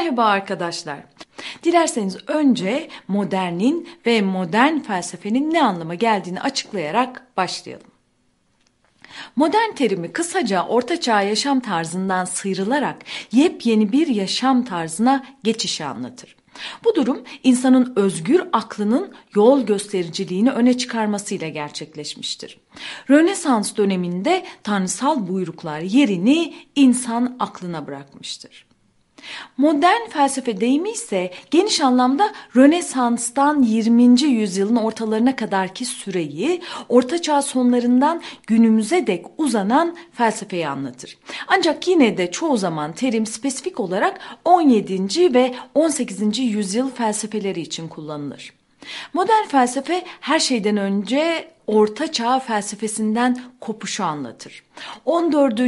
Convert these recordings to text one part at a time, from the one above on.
Merhaba arkadaşlar. Dilerseniz önce modernin ve modern felsefenin ne anlama geldiğini açıklayarak başlayalım. Modern terimi kısaca ortaçağ yaşam tarzından sıyrılarak yepyeni bir yaşam tarzına geçişi anlatır. Bu durum insanın özgür aklının yol göstericiliğini öne çıkarmasıyla gerçekleşmiştir. Rönesans döneminde tanrısal buyruklar yerini insan aklına bırakmıştır. Modern felsefe deyimi ise geniş anlamda Rönesans'tan 20. yüzyılın ortalarına kadarki süreyi, Ortaçağ sonlarından günümüze dek uzanan felsefeyi anlatır. Ancak yine de çoğu zaman terim spesifik olarak 17. ve 18. yüzyıl felsefeleri için kullanılır. Modern felsefe her şeyden önce Orta Çağ felsefesinden kopuşu anlatır. 14.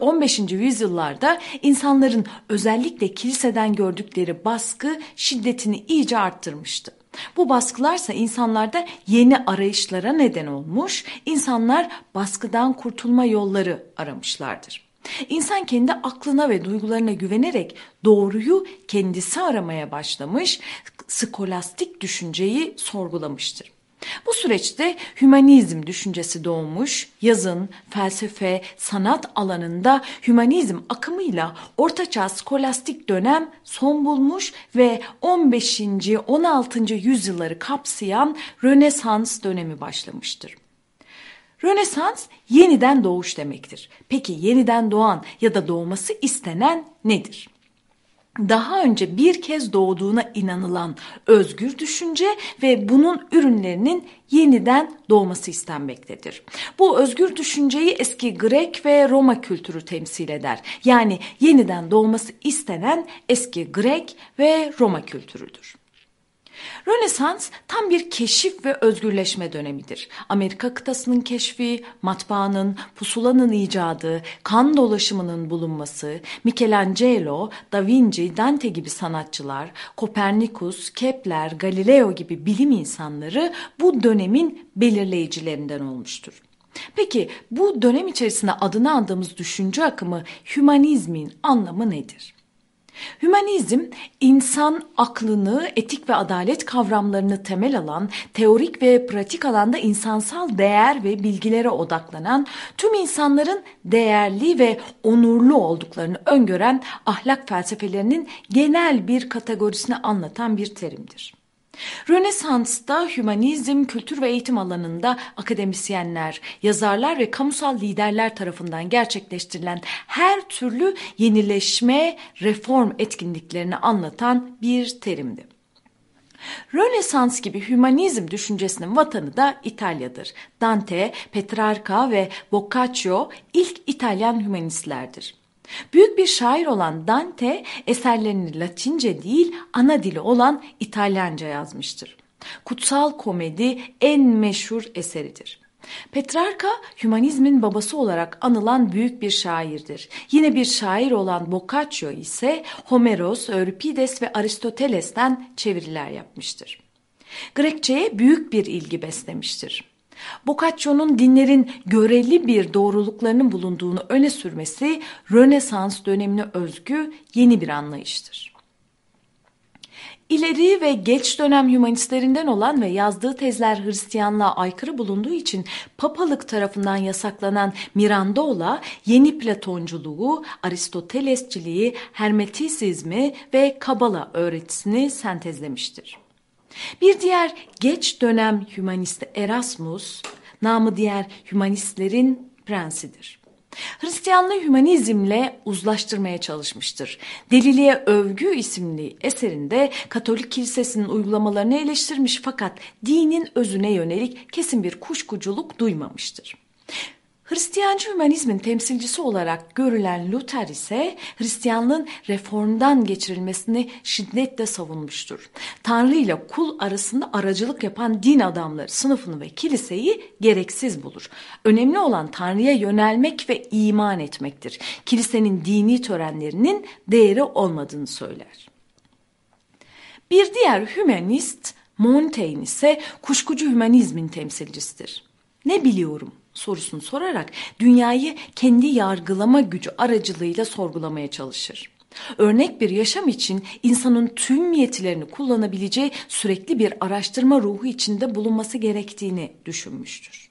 15. yüzyıllarda insanların özellikle kiliseden gördükleri baskı şiddetini iyice arttırmıştı. Bu baskılarsa insanlarda yeni arayışlara neden olmuş, insanlar baskıdan kurtulma yolları aramışlardır. İnsan kendi aklına ve duygularına güvenerek doğruyu kendisi aramaya başlamış, skolastik düşünceyi sorgulamıştır. Bu süreçte hümanizm düşüncesi doğmuş, yazın, felsefe, sanat alanında hümanizm akımıyla ortaçağ skolastik dönem son bulmuş ve 15. 16. yüzyılları kapsayan Rönesans dönemi başlamıştır. Rönesans yeniden doğuş demektir. Peki yeniden doğan ya da doğması istenen nedir? Daha önce bir kez doğduğuna inanılan özgür düşünce ve bunun ürünlerinin yeniden doğması istenmektedir. Bu özgür düşünceyi eski Grek ve Roma kültürü temsil eder. Yani yeniden doğması istenen eski Grek ve Roma kültürüdür. Rönesans tam bir keşif ve özgürleşme dönemidir. Amerika kıtasının keşfi, matbaanın, pusulanın icadı, kan dolaşımının bulunması, Michelangelo, Da Vinci, Dante gibi sanatçılar, Kopernikus, Kepler, Galileo gibi bilim insanları bu dönemin belirleyicilerinden olmuştur. Peki bu dönem içerisinde adını andığımız düşünce akımı hümanizmin anlamı nedir? Hümanizm, insan aklını, etik ve adalet kavramlarını temel alan, teorik ve pratik alanda insansal değer ve bilgilere odaklanan, tüm insanların değerli ve onurlu olduklarını öngören ahlak felsefelerinin genel bir kategorisini anlatan bir terimdir. Rönesans'ta hümanizm, kültür ve eğitim alanında akademisyenler, yazarlar ve kamusal liderler tarafından gerçekleştirilen her türlü yenileşme, reform etkinliklerini anlatan bir terimdi. Rönesans gibi hümanizm düşüncesinin vatanı da İtalya'dır. Dante, Petrarca ve Boccaccio ilk İtalyan hümanistlerdir. Büyük bir şair olan Dante eserlerini Latince değil ana dili olan İtalyanca yazmıştır. Kutsal Komedi en meşhur eseridir. Petrarca hümanizmin babası olarak anılan büyük bir şairdir. Yine bir şair olan Boccaccio ise Homeros, Euripides ve Aristoteles'ten çeviriler yapmıştır. Grekçeye büyük bir ilgi beslemiştir. Boccaccio'nun dinlerin göreli bir doğruluklarının bulunduğunu öne sürmesi Rönesans dönemine özgü yeni bir anlayıştır. İleri ve geç dönem hümanistlerinden olan ve yazdığı tezler Hristiyanlığa aykırı bulunduğu için papalık tarafından yasaklanan Mirandola yeni Platonculuğu, Aristotelesçiliği, Hermetisizmi ve Kabala öğretisini sentezlemiştir. Bir diğer geç dönem hümanist Erasmus, namı diğer hümanistlerin prensidir. Hristiyanlığı hümanizmle uzlaştırmaya çalışmıştır. Deliliğe Övgü isimli eserinde Katolik Kilisesi'nin uygulamalarını eleştirmiş fakat dinin özüne yönelik kesin bir kuşkuculuk duymamıştır. Hristiyancı hümanizmin temsilcisi olarak görülen Luther ise Hristiyanlığın reformdan geçirilmesini şiddetle savunmuştur. Tanrı ile kul arasında aracılık yapan din adamları sınıfını ve kiliseyi gereksiz bulur. Önemli olan Tanrı'ya yönelmek ve iman etmektir. Kilisenin dini törenlerinin değeri olmadığını söyler. Bir diğer hümanist Montaigne ise kuşkucu hümanizmin temsilcisidir. Ne biliyorum? Sorusunu sorarak dünyayı kendi yargılama gücü aracılığıyla sorgulamaya çalışır. Örnek bir yaşam için insanın tüm yetilerini kullanabileceği sürekli bir araştırma ruhu içinde bulunması gerektiğini düşünmüştür.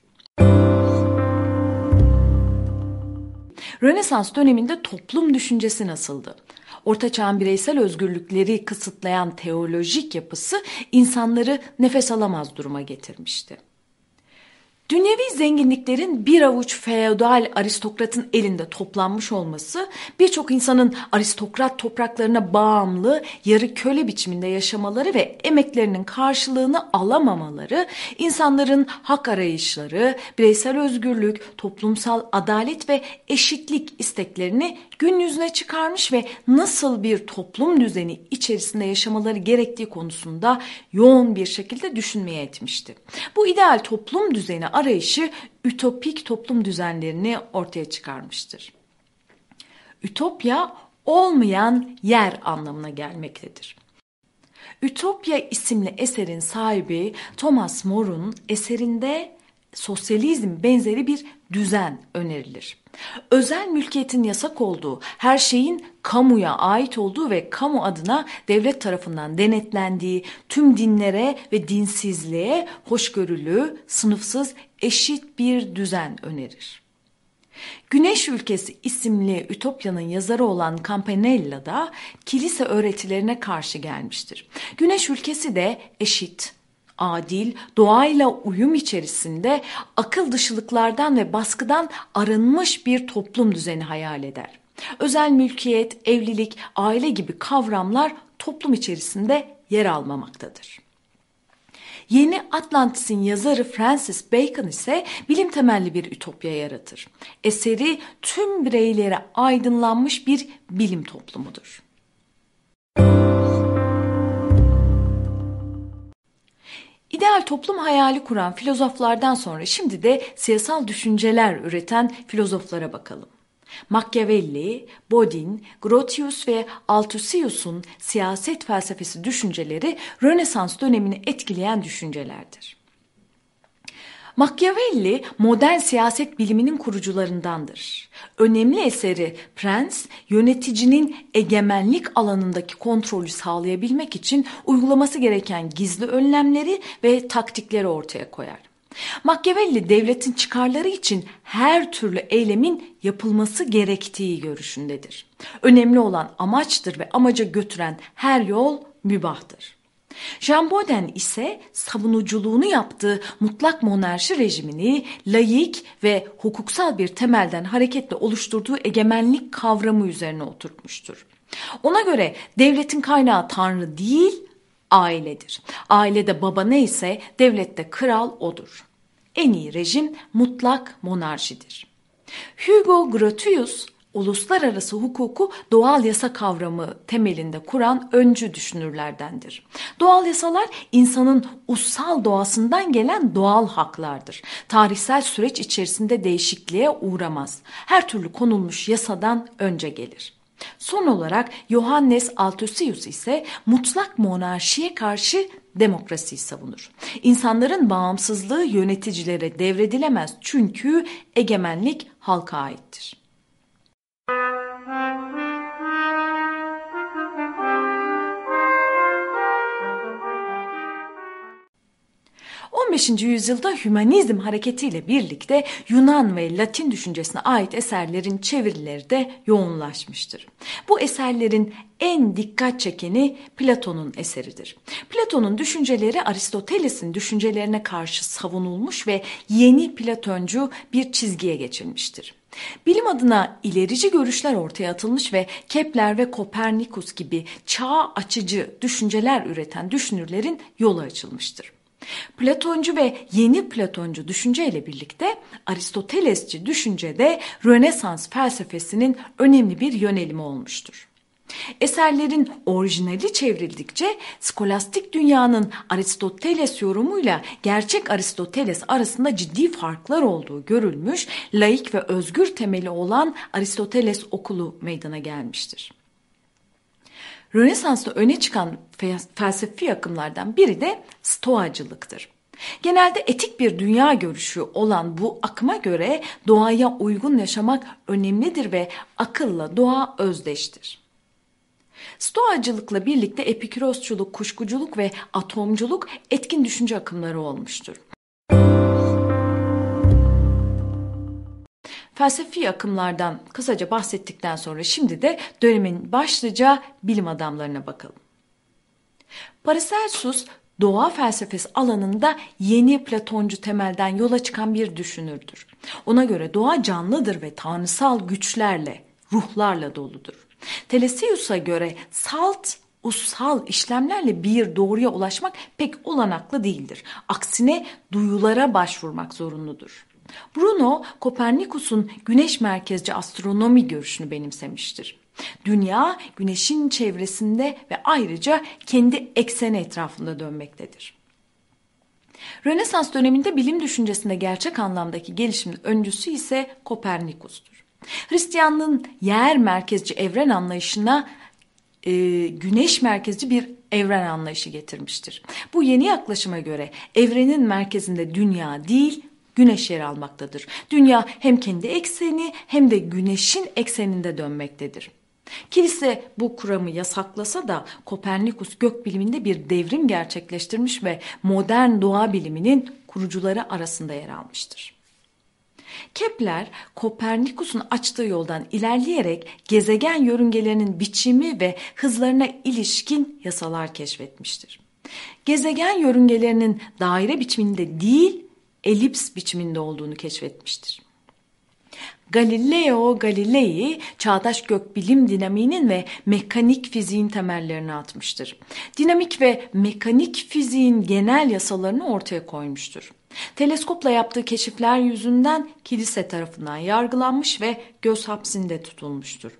Rönesans döneminde toplum düşüncesi nasıldı? Orta Çağ'ın bireysel özgürlükleri kısıtlayan teolojik yapısı insanları nefes alamaz duruma getirmişti. Dünyevi zenginliklerin bir avuç feodal aristokratın elinde toplanmış olması, birçok insanın aristokrat topraklarına bağımlı, yarı köle biçiminde yaşamaları ve emeklerinin karşılığını alamamaları, insanların hak arayışları, bireysel özgürlük, toplumsal adalet ve eşitlik isteklerini gün yüzüne çıkarmış ve nasıl bir toplum düzeni içerisinde yaşamaları gerektiği konusunda yoğun bir şekilde düşünmeye etmişti. Bu ideal toplum düzeni arayışı ütopik toplum düzenlerini ortaya çıkarmıştır. Ütopya olmayan yer anlamına gelmektedir. Ütopya isimli eserin sahibi Thomas More'un eserinde sosyalizm benzeri bir düzen önerilir. Özel mülkiyetin yasak olduğu, her şeyin kamuya ait olduğu ve kamu adına devlet tarafından denetlendiği, tüm dinlere ve dinsizliğe hoşgörülü, sınıfsız, eşit bir düzen önerir. Güneş Ülkesi isimli Ütopya'nın yazarı olan Campanella da kilise öğretilerine karşı gelmiştir. Güneş Ülkesi de eşit, adil, doğayla uyum içerisinde akıl dışılıklardan ve baskıdan arınmış bir toplum düzeni hayal eder. Özel mülkiyet, evlilik, aile gibi kavramlar toplum içerisinde yer almamaktadır. Yeni Atlantis'in yazarı Francis Bacon ise bilim temelli bir ütopya yaratır. Eseri tüm bireylere aydınlanmış bir bilim toplumudur. İdeal toplum hayali kuran filozoflardan sonra şimdi de siyasal düşünceler üreten filozoflara bakalım. Machiavelli, Bodin, Grotius ve Altusius'un siyaset felsefesi düşünceleri Rönesans dönemini etkileyen düşüncelerdir. Machiavelli modern siyaset biliminin kurucularındandır. Önemli eseri Prens, yöneticinin egemenlik alanındaki kontrolü sağlayabilmek için uygulaması gereken gizli önlemleri ve taktikleri ortaya koyar. Machiavelli devletin çıkarları için her türlü eylemin yapılması gerektiği görüşündedir. Önemli olan amaçtır ve amaca götüren her yol mübahtır. Jean ise savunuculuğunu yaptığı mutlak monarşi rejimini layık ve hukuksal bir temelden hareketle oluşturduğu egemenlik kavramı üzerine oturtmuştur. Ona göre devletin kaynağı tanrı değil, ailedir. Ailede baba neyse devlette kral odur. En iyi rejim mutlak monarşidir. Hugo Grotius uluslararası hukuku doğal yasa kavramı temelinde kuran öncü düşünürlerdendir. Doğal yasalar insanın ussal doğasından gelen doğal haklardır. Tarihsel süreç içerisinde değişikliğe uğramaz. Her türlü konulmuş yasadan önce gelir. Son olarak Johannes Althusius ise mutlak monarşiye karşı demokrasiyi savunur. İnsanların bağımsızlığı yöneticilere devredilemez çünkü egemenlik halka aittir. Thank you. 15. yüzyılda hümanizm hareketiyle birlikte Yunan ve Latin düşüncesine ait eserlerin çevirileri de yoğunlaşmıştır. Bu eserlerin en dikkat çekeni Platon'un eseridir. Platon'un düşünceleri Aristoteles'in düşüncelerine karşı savunulmuş ve yeni Platoncu bir çizgiye geçilmiştir. Bilim adına ilerici görüşler ortaya atılmış ve Kepler ve Kopernikus gibi çağ açıcı düşünceler üreten düşünürlerin yolu açılmıştır. Platoncu ve yeni Platoncu düşünceyle birlikte Aristotelesçi düşünce de Rönesans felsefesinin önemli bir yönelimi olmuştur. Eserlerin orijinali çevrildikçe skolastik dünyanın Aristoteles yorumuyla gerçek Aristoteles arasında ciddi farklar olduğu görülmüş, laik ve özgür temeli olan Aristoteles okulu meydana gelmiştir. Rönesans'ta öne çıkan felsefi akımlardan biri de stoacılıktır. Genelde etik bir dünya görüşü olan bu akıma göre doğaya uygun yaşamak önemlidir ve akılla doğa özdeştir. Stoacılıkla birlikte epikürosçuluk, kuşkuculuk ve atomculuk etkin düşünce akımları olmuştur. Felsefi akımlardan kısaca bahsettikten sonra şimdi de dönemin başlıca bilim adamlarına bakalım. Paracelsus doğa felsefesi alanında yeni Platoncu temelden yola çıkan bir düşünürdür. Ona göre doğa canlıdır ve tanrısal güçlerle, ruhlarla doludur. Telesius'a göre salt ussal işlemlerle bir doğruya ulaşmak pek olanaklı değildir. Aksine duyulara başvurmak zorunludur. Bruno, Kopernikus'un güneş merkezci astronomi görüşünü benimsemiştir. Dünya güneşin çevresinde ve ayrıca kendi ekseni etrafında dönmektedir. Rönesans döneminde bilim düşüncesinde gerçek anlamdaki gelişimin öncüsü ise Kopernikus'tur. Hristiyanlığın yer merkezci evren anlayışına e, güneş merkezci bir evren anlayışı getirmiştir. Bu yeni yaklaşıma göre evrenin merkezinde dünya değil güneş yer almaktadır. Dünya hem kendi ekseni hem de güneşin ekseninde dönmektedir. Kilise bu kuramı yasaklasa da Kopernikus gökbiliminde bir devrim gerçekleştirmiş ve modern doğa biliminin kurucuları arasında yer almıştır. Kepler, Kopernikus'un açtığı yoldan ilerleyerek gezegen yörüngelerinin biçimi ve hızlarına ilişkin yasalar keşfetmiştir. Gezegen yörüngelerinin daire biçiminde değil, elips biçiminde olduğunu keşfetmiştir. Galileo Galilei çağdaş gökbilim dinamiğinin ve mekanik fiziğin temellerini atmıştır. Dinamik ve mekanik fiziğin genel yasalarını ortaya koymuştur. Teleskopla yaptığı keşifler yüzünden kilise tarafından yargılanmış ve göz hapsinde tutulmuştur.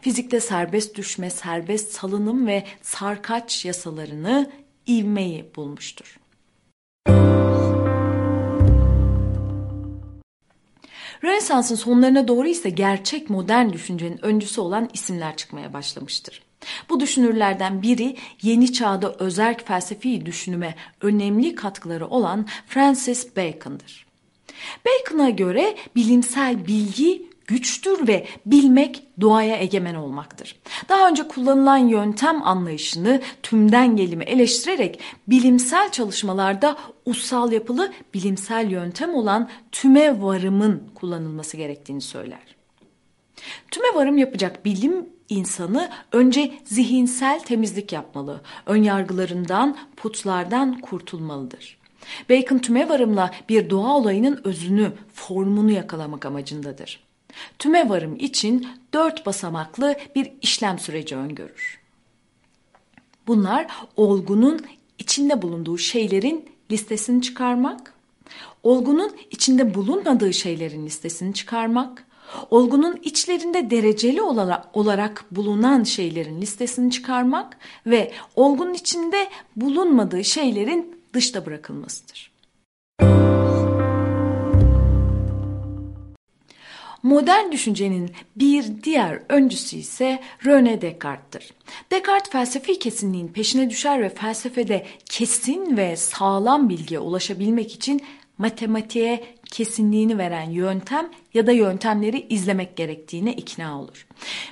Fizikte serbest düşme, serbest salınım ve sarkaç yasalarını ivmeyi bulmuştur. Rönesans'ın sonlarına doğru ise gerçek modern düşüncenin öncüsü olan isimler çıkmaya başlamıştır. Bu düşünürlerden biri yeni çağda özerk felsefi düşünüme önemli katkıları olan Francis Bacon'dır. Bacon'a göre bilimsel bilgi güçtür ve bilmek doğaya egemen olmaktır. Daha önce kullanılan yöntem anlayışını tümden gelimi eleştirerek bilimsel çalışmalarda ussal yapılı bilimsel yöntem olan tüme varımın kullanılması gerektiğini söyler. Tüme varım yapacak bilim insanı önce zihinsel temizlik yapmalı, önyargılarından, putlardan kurtulmalıdır. Bacon tüme varımla bir doğa olayının özünü, formunu yakalamak amacındadır. Tüme varım için dört basamaklı bir işlem süreci öngörür. Bunlar olgunun içinde bulunduğu şeylerin listesini çıkarmak, olgunun içinde bulunmadığı şeylerin listesini çıkarmak, olgunun içlerinde dereceli olarak bulunan şeylerin listesini çıkarmak ve olgunun içinde bulunmadığı şeylerin dışta bırakılmasıdır. Modern düşüncenin bir diğer öncüsü ise René Descartes'tir. Descartes felsefi kesinliğin peşine düşer ve felsefede kesin ve sağlam bilgiye ulaşabilmek için matematiğe kesinliğini veren yöntem ya da yöntemleri izlemek gerektiğine ikna olur.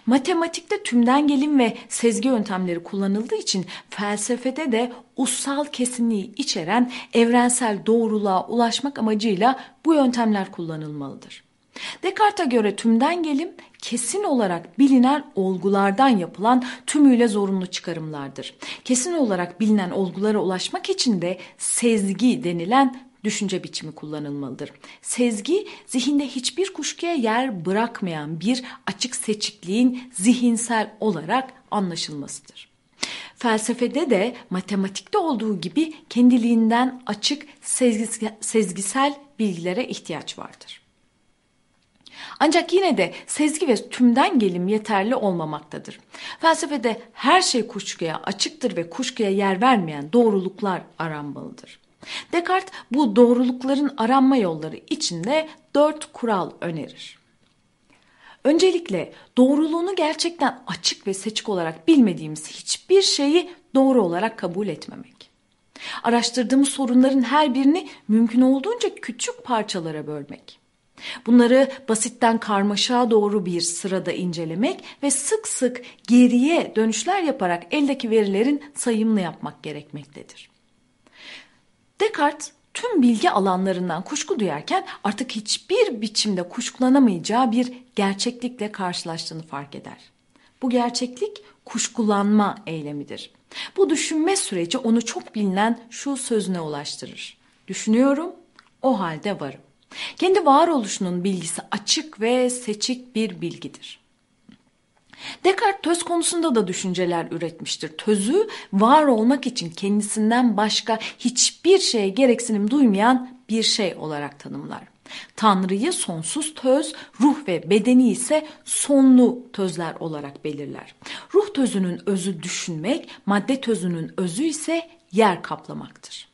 Matematikte tümden gelim ve sezgi yöntemleri kullanıldığı için felsefede de ussal kesinliği içeren evrensel doğruluğa ulaşmak amacıyla bu yöntemler kullanılmalıdır. Descartes'e göre tümden gelim kesin olarak bilinen olgulardan yapılan tümüyle zorunlu çıkarımlardır. Kesin olarak bilinen olgulara ulaşmak için de sezgi denilen düşünce biçimi kullanılmalıdır. Sezgi zihinde hiçbir kuşkuya yer bırakmayan bir açık seçikliğin zihinsel olarak anlaşılmasıdır. Felsefede de matematikte olduğu gibi kendiliğinden açık sezgisel bilgilere ihtiyaç vardır. Ancak yine de sezgi ve tümden gelim yeterli olmamaktadır. Felsefede her şey kuşkuya açıktır ve kuşkuya yer vermeyen doğruluklar aranmalıdır. Descartes bu doğrulukların aranma yolları içinde dört kural önerir. Öncelikle doğruluğunu gerçekten açık ve seçik olarak bilmediğimiz hiçbir şeyi doğru olarak kabul etmemek. Araştırdığımız sorunların her birini mümkün olduğunca küçük parçalara bölmek. Bunları basitten karmaşa doğru bir sırada incelemek ve sık sık geriye dönüşler yaparak eldeki verilerin sayımını yapmak gerekmektedir. Descartes tüm bilgi alanlarından kuşku duyarken artık hiçbir biçimde kuşkulanamayacağı bir gerçeklikle karşılaştığını fark eder. Bu gerçeklik kuşkulanma eylemidir. Bu düşünme süreci onu çok bilinen şu sözüne ulaştırır. Düşünüyorum, o halde varım. Kendi varoluşunun bilgisi açık ve seçik bir bilgidir. Descartes töz konusunda da düşünceler üretmiştir. Tözü var olmak için kendisinden başka hiçbir şeye gereksinim duymayan bir şey olarak tanımlar. Tanrı'yı sonsuz töz, ruh ve bedeni ise sonlu tözler olarak belirler. Ruh tözünün özü düşünmek, madde tözünün özü ise yer kaplamaktır.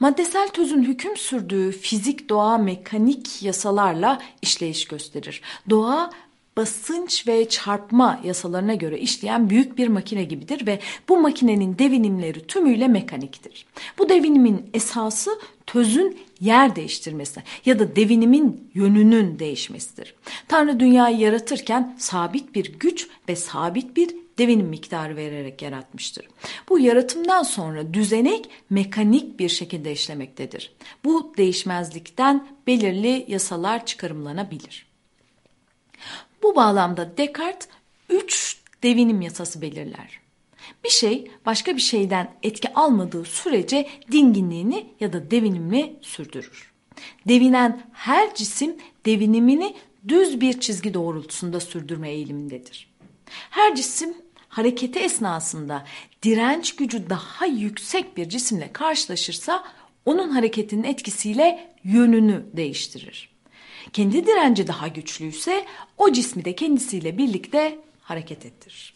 Maddesel tözün hüküm sürdüğü fizik, doğa, mekanik yasalarla işleyiş gösterir. Doğa basınç ve çarpma yasalarına göre işleyen büyük bir makine gibidir ve bu makinenin devinimleri tümüyle mekaniktir. Bu devinimin esası tözün yer değiştirmesi ya da devinimin yönünün değişmesidir. Tanrı dünyayı yaratırken sabit bir güç ve sabit bir devinim miktarı vererek yaratmıştır. Bu yaratımdan sonra düzenek mekanik bir şekilde işlemektedir. Bu değişmezlikten belirli yasalar çıkarımlanabilir. Bu bağlamda Descartes üç devinim yasası belirler. Bir şey başka bir şeyden etki almadığı sürece dinginliğini ya da devinimini sürdürür. Devinen her cisim devinimini düz bir çizgi doğrultusunda sürdürme eğilimindedir. Her cisim hareketi esnasında direnç gücü daha yüksek bir cisimle karşılaşırsa onun hareketinin etkisiyle yönünü değiştirir. Kendi direnci daha güçlüyse o cismi de kendisiyle birlikte hareket ettirir.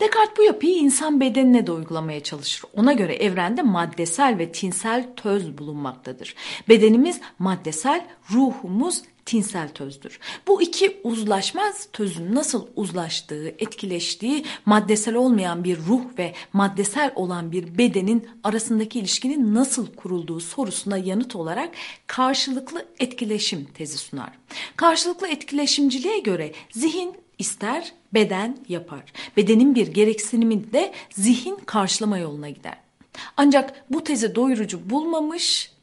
Descartes bu yapıyı insan bedenine de uygulamaya çalışır. Ona göre evrende maddesel ve tinsel töz bulunmaktadır. Bedenimiz maddesel, ruhumuz tinsel tözdür. Bu iki uzlaşmaz tözün nasıl uzlaştığı, etkileştiği, maddesel olmayan bir ruh ve maddesel olan bir bedenin arasındaki ilişkinin nasıl kurulduğu sorusuna yanıt olarak karşılıklı etkileşim tezi sunar. Karşılıklı etkileşimciliğe göre zihin ister, beden yapar. Bedenin bir gereksinimi de zihin karşılama yoluna gider. Ancak bu tezi doyurucu bulmamış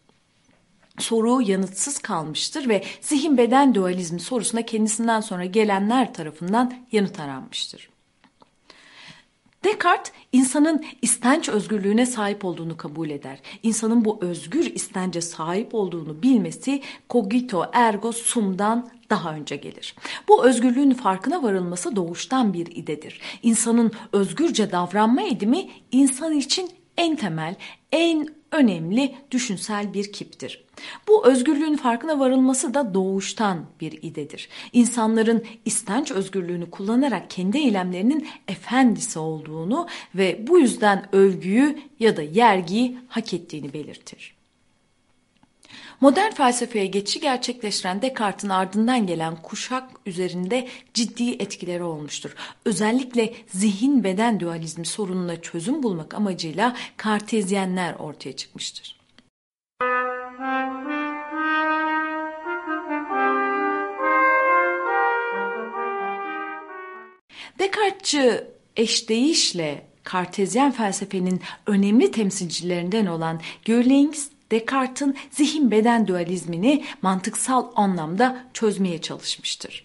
soru yanıtsız kalmıştır ve zihin beden dualizmi sorusuna kendisinden sonra gelenler tarafından yanıt aranmıştır. Descartes insanın istenç özgürlüğüne sahip olduğunu kabul eder. İnsanın bu özgür istence sahip olduğunu bilmesi cogito ergo sum'dan daha önce gelir. Bu özgürlüğün farkına varılması doğuştan bir idedir. İnsanın özgürce davranma edimi insan için en temel, en önemli düşünsel bir kiptir. Bu özgürlüğün farkına varılması da doğuştan bir idedir. İnsanların istenç özgürlüğünü kullanarak kendi eylemlerinin efendisi olduğunu ve bu yüzden övgüyü ya da yergiyi hak ettiğini belirtir. Modern felsefeye geçişi gerçekleştiren Descartes'in ardından gelen kuşak üzerinde ciddi etkileri olmuştur. Özellikle zihin beden dualizmi sorununa çözüm bulmak amacıyla kartezyenler ortaya çıkmıştır. Descartes'çı eşdeyişle Kartezyen felsefenin önemli temsilcilerinden olan Görlings Descartes'in zihin beden dualizmini mantıksal anlamda çözmeye çalışmıştır.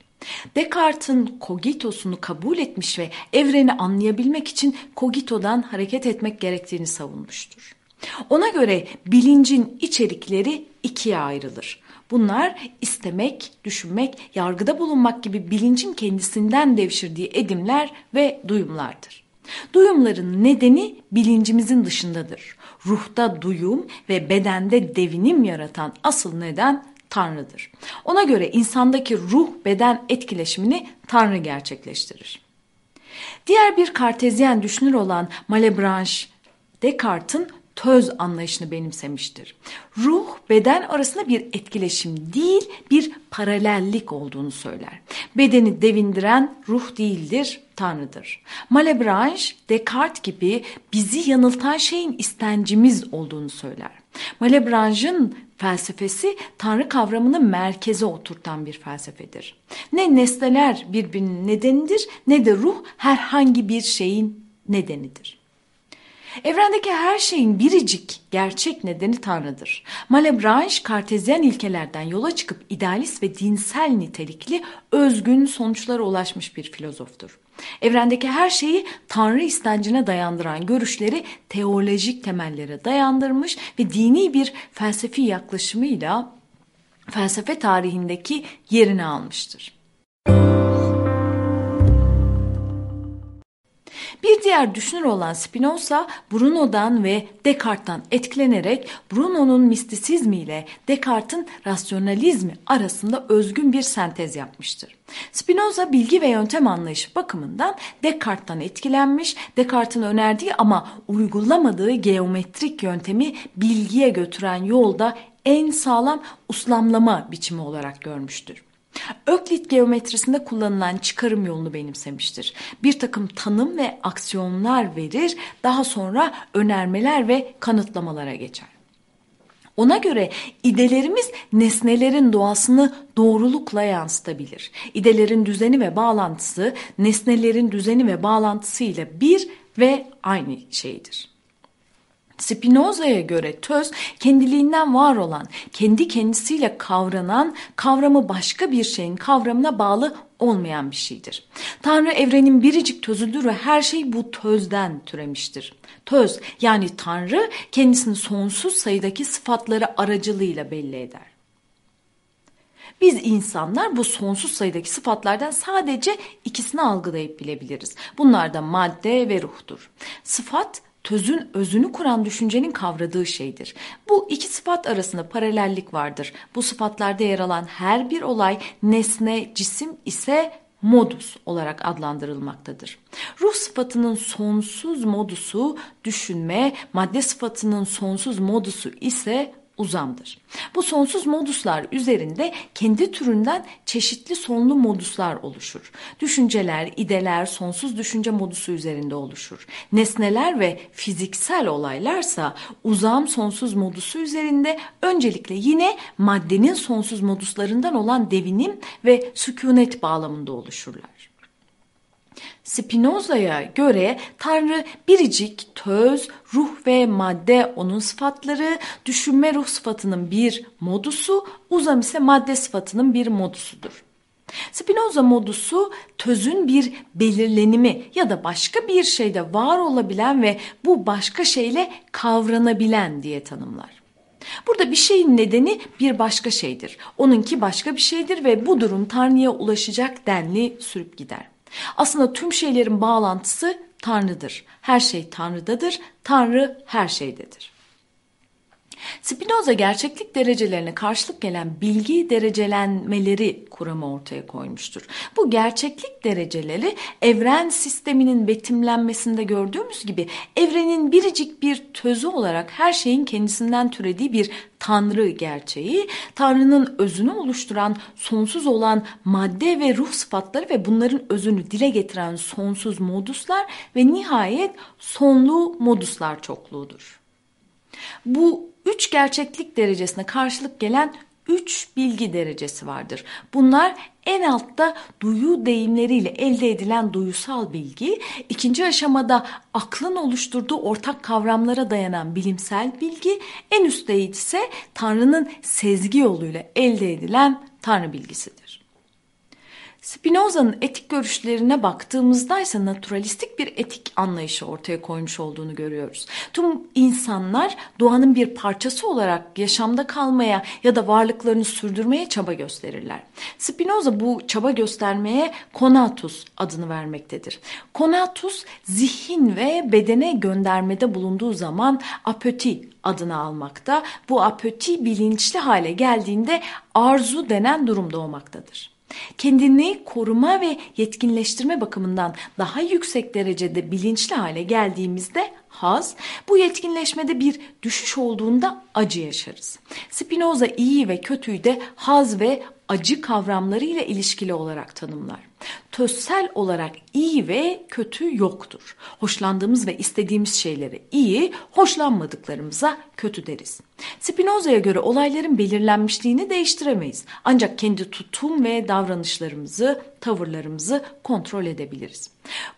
Descartes'in kogitosunu kabul etmiş ve evreni anlayabilmek için kogitodan hareket etmek gerektiğini savunmuştur. Ona göre bilincin içerikleri ikiye ayrılır. Bunlar istemek, düşünmek, yargıda bulunmak gibi bilincin kendisinden devşirdiği edimler ve duyumlardır. Duyumların nedeni bilincimizin dışındadır. Ruhta duyum ve bedende devinim yaratan asıl neden Tanrı'dır. Ona göre insandaki ruh beden etkileşimini Tanrı gerçekleştirir. Diğer bir kartezyen düşünür olan Malebranche, Descartes'in töz anlayışını benimsemiştir. Ruh beden arasında bir etkileşim değil bir paralellik olduğunu söyler. Bedeni devindiren ruh değildir, Tanrı'dır. Malebranche, Descartes gibi bizi yanıltan şeyin istencimiz olduğunu söyler. Malebranche'ın felsefesi Tanrı kavramını merkeze oturtan bir felsefedir. Ne nesneler birbirinin nedenidir ne de ruh herhangi bir şeyin nedenidir. Evrendeki her şeyin biricik, gerçek nedeni Tanrı'dır. Malebranche, kartezyen ilkelerden yola çıkıp idealist ve dinsel nitelikli özgün sonuçlara ulaşmış bir filozoftur. Evrendeki her şeyi Tanrı istencine dayandıran görüşleri teolojik temellere dayandırmış ve dini bir felsefi yaklaşımıyla felsefe tarihindeki yerini almıştır. Bir diğer düşünür olan Spinoza, Bruno'dan ve Descartes'tan etkilenerek Bruno'nun mistisizmiyle Descartes'in rasyonalizmi arasında özgün bir sentez yapmıştır. Spinoza bilgi ve yöntem anlayışı bakımından Descartes'tan etkilenmiş, Descartes'in önerdiği ama uygulamadığı geometrik yöntemi bilgiye götüren yolda en sağlam uslamlama biçimi olarak görmüştür. Öklit geometrisinde kullanılan çıkarım yolunu benimsemiştir. Bir takım tanım ve aksiyonlar verir, daha sonra önermeler ve kanıtlamalara geçer. Ona göre idelerimiz nesnelerin doğasını doğrulukla yansıtabilir. İdelerin düzeni ve bağlantısı nesnelerin düzeni ve bağlantısı ile bir ve aynı şeydir. Spinoza'ya göre töz kendiliğinden var olan, kendi kendisiyle kavranan, kavramı başka bir şeyin kavramına bağlı olmayan bir şeydir. Tanrı evrenin biricik tözüdür ve her şey bu tözden türemiştir. Töz yani Tanrı kendisini sonsuz sayıdaki sıfatları aracılığıyla belli eder. Biz insanlar bu sonsuz sayıdaki sıfatlardan sadece ikisini algılayıp bilebiliriz. Bunlar da madde ve ruhtur. Sıfat tözün özünü kuran düşüncenin kavradığı şeydir. Bu iki sıfat arasında paralellik vardır. Bu sıfatlarda yer alan her bir olay nesne, cisim ise modus olarak adlandırılmaktadır. Ruh sıfatının sonsuz modusu düşünme, madde sıfatının sonsuz modusu ise uzamdır. Bu sonsuz moduslar üzerinde kendi türünden çeşitli sonlu moduslar oluşur. Düşünceler, ideler sonsuz düşünce modusu üzerinde oluşur. Nesneler ve fiziksel olaylarsa uzam sonsuz modusu üzerinde öncelikle yine maddenin sonsuz moduslarından olan devinim ve sükunet bağlamında oluşurlar. Spinoza'ya göre Tanrı biricik, töz, ruh ve madde onun sıfatları, düşünme ruh sıfatının bir modusu, uzam ise madde sıfatının bir modusudur. Spinoza modusu tözün bir belirlenimi ya da başka bir şeyde var olabilen ve bu başka şeyle kavranabilen diye tanımlar. Burada bir şeyin nedeni bir başka şeydir. Onunki başka bir şeydir ve bu durum Tanrı'ya ulaşacak denli sürüp gider. Aslında tüm şeylerin bağlantısı Tanrı'dır. Her şey Tanrı'dadır, Tanrı her şeydedir. Spinoza gerçeklik derecelerine karşılık gelen bilgi derecelenmeleri kuramı ortaya koymuştur. Bu gerçeklik dereceleri evren sisteminin betimlenmesinde gördüğümüz gibi evrenin biricik bir tözü olarak her şeyin kendisinden türediği bir Tanrı gerçeği, Tanrı'nın özünü oluşturan sonsuz olan madde ve ruh sıfatları ve bunların özünü dile getiren sonsuz moduslar ve nihayet sonlu moduslar çokluğudur. Bu üç gerçeklik derecesine karşılık gelen üç bilgi derecesi vardır. Bunlar en altta duyu deyimleriyle elde edilen duyusal bilgi, ikinci aşamada aklın oluşturduğu ortak kavramlara dayanan bilimsel bilgi, en üstte ise Tanrı'nın sezgi yoluyla elde edilen Tanrı bilgisidir. Spinoza'nın etik görüşlerine baktığımızda ise naturalistik bir etik anlayışı ortaya koymuş olduğunu görüyoruz. Tüm insanlar doğanın bir parçası olarak yaşamda kalmaya ya da varlıklarını sürdürmeye çaba gösterirler. Spinoza bu çaba göstermeye konatus adını vermektedir. Konatus zihin ve bedene göndermede bulunduğu zaman apöti adını almakta. Bu apöti bilinçli hale geldiğinde arzu denen durum doğmaktadır. Kendini koruma ve yetkinleştirme bakımından daha yüksek derecede bilinçli hale geldiğimizde haz, bu yetkinleşmede bir düşüş olduğunda acı yaşarız. Spinoza iyi ve kötüyü de haz ve acı kavramları ile ilişkili olarak tanımlar. Tözsel olarak iyi ve kötü yoktur. Hoşlandığımız ve istediğimiz şeylere iyi, hoşlanmadıklarımıza kötü deriz. Spinoza'ya göre olayların belirlenmişliğini değiştiremeyiz. Ancak kendi tutum ve davranışlarımızı, tavırlarımızı kontrol edebiliriz.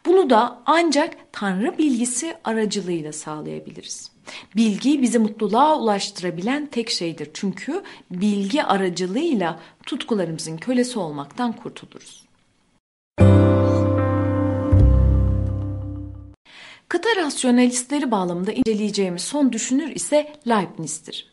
Bunu da ancak Tanrı bilgisi aracılığıyla sağlayabiliriz. Bilgi bizi mutluluğa ulaştırabilen tek şeydir. Çünkü bilgi aracılığıyla tutkularımızın kölesi olmaktan kurtuluruz. Kıta rasyonalistleri bağlamında inceleyeceğimiz son düşünür ise Leibniz'tir.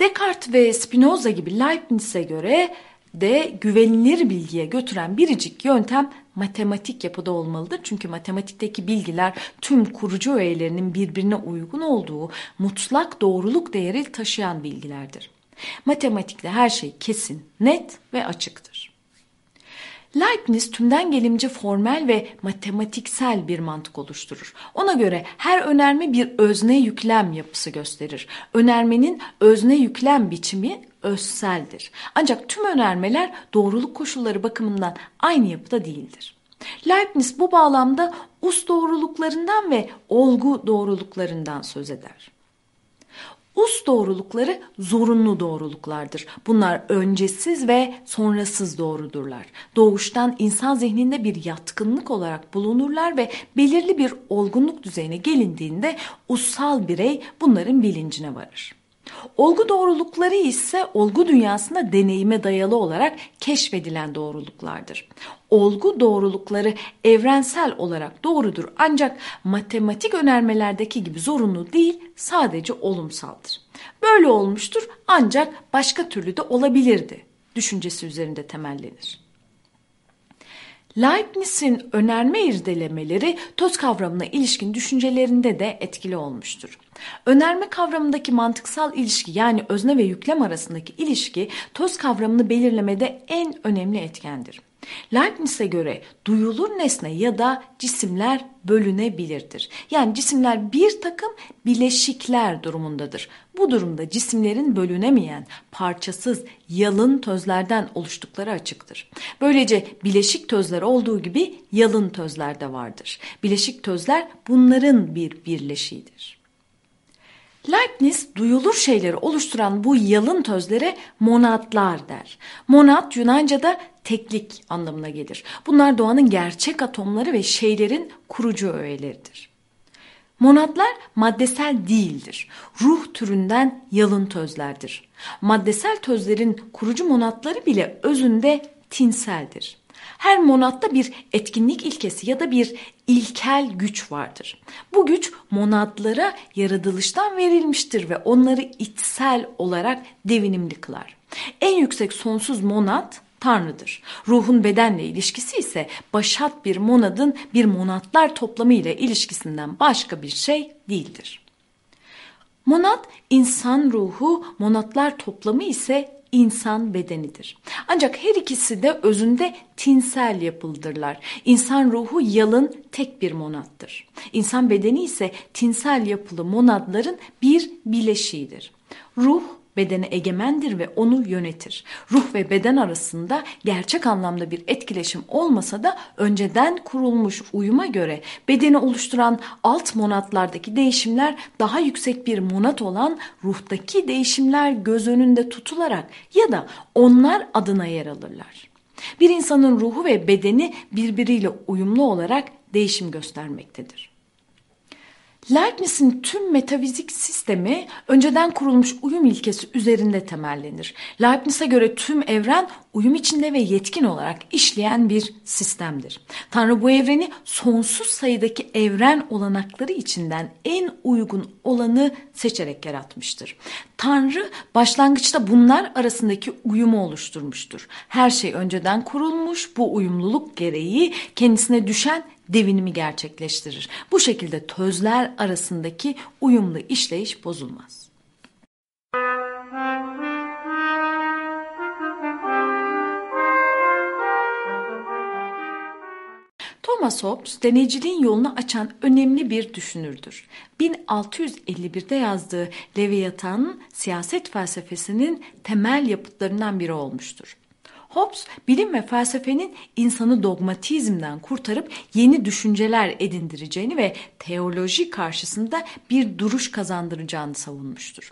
Descartes ve Spinoza gibi Leibniz'e göre de güvenilir bilgiye götüren biricik yöntem matematik yapıda olmalıdır. Çünkü matematikteki bilgiler tüm kurucu öğelerinin birbirine uygun olduğu mutlak doğruluk değeri taşıyan bilgilerdir. Matematikte her şey kesin, net ve açıktır. Leibniz tümden gelimci formel ve matematiksel bir mantık oluşturur. Ona göre her önerme bir özne yüklem yapısı gösterir. Önermenin özne yüklem biçimi özseldir. Ancak tüm önermeler doğruluk koşulları bakımından aynı yapıda değildir. Leibniz bu bağlamda us doğruluklarından ve olgu doğruluklarından söz eder. Us doğrulukları zorunlu doğruluklardır. Bunlar öncesiz ve sonrasız doğrudurlar. Doğuştan insan zihninde bir yatkınlık olarak bulunurlar ve belirli bir olgunluk düzeyine gelindiğinde ussal birey bunların bilincine varır. Olgu doğrulukları ise olgu dünyasında deneyime dayalı olarak keşfedilen doğruluklardır. Olgu doğrulukları evrensel olarak doğrudur ancak matematik önermelerdeki gibi zorunlu değil sadece olumsaldır. Böyle olmuştur ancak başka türlü de olabilirdi düşüncesi üzerinde temellenir. Leibniz'in önerme irdelemeleri toz kavramına ilişkin düşüncelerinde de etkili olmuştur. Önerme kavramındaki mantıksal ilişki yani özne ve yüklem arasındaki ilişki toz kavramını belirlemede en önemli etkendir. Leibniz'e göre duyulur nesne ya da cisimler bölünebilirdir. Yani cisimler bir takım bileşikler durumundadır. Bu durumda cisimlerin bölünemeyen, parçasız, yalın tözlerden oluştukları açıktır. Böylece bileşik tözler olduğu gibi yalın tözler de vardır. Bileşik tözler bunların bir birleşiğidir. Leibniz duyulur şeyleri oluşturan bu yalın tözlere monadlar der. Monad Yunanca'da teklik anlamına gelir. Bunlar doğanın gerçek atomları ve şeylerin kurucu öğeleridir. Monadlar maddesel değildir. Ruh türünden yalın tözlerdir. Maddesel tözlerin kurucu monadları bile özünde tinseldir. Her monatta bir etkinlik ilkesi ya da bir ilkel güç vardır. Bu güç monadlara yaratılıştan verilmiştir ve onları içsel olarak devinimli kılar. En yüksek sonsuz monad Tanrı'dır. Ruhun bedenle ilişkisi ise başat bir monadın bir monatlar toplamı ile ilişkisinden başka bir şey değildir. Monat insan ruhu, monatlar toplamı ise insan bedenidir. Ancak her ikisi de özünde tinsel yapıldırlar. İnsan ruhu yalın tek bir monattır. İnsan bedeni ise tinsel yapılı monadların bir bileşiğidir. Ruh bedene egemendir ve onu yönetir. Ruh ve beden arasında gerçek anlamda bir etkileşim olmasa da önceden kurulmuş uyuma göre bedeni oluşturan alt monatlardaki değişimler daha yüksek bir monat olan ruhtaki değişimler göz önünde tutularak ya da onlar adına yer alırlar. Bir insanın ruhu ve bedeni birbiriyle uyumlu olarak değişim göstermektedir. Leibniz'in tüm metafizik sistemi önceden kurulmuş uyum ilkesi üzerinde temellenir. Leibniz'e göre tüm evren uyum içinde ve yetkin olarak işleyen bir sistemdir. Tanrı bu evreni sonsuz sayıdaki evren olanakları içinden en uygun olanı seçerek yaratmıştır. Tanrı başlangıçta bunlar arasındaki uyumu oluşturmuştur. Her şey önceden kurulmuş, bu uyumluluk gereği kendisine düşen devinimi gerçekleştirir. Bu şekilde tözler arasındaki uyumlu işleyiş bozulmaz. Thomas Hobbes deneyciliğin yolunu açan önemli bir düşünürdür. 1651'de yazdığı Leviathan'ın siyaset felsefesinin temel yapıtlarından biri olmuştur. Hobbes bilim ve felsefenin insanı dogmatizmden kurtarıp yeni düşünceler edindireceğini ve teoloji karşısında bir duruş kazandıracağını savunmuştur.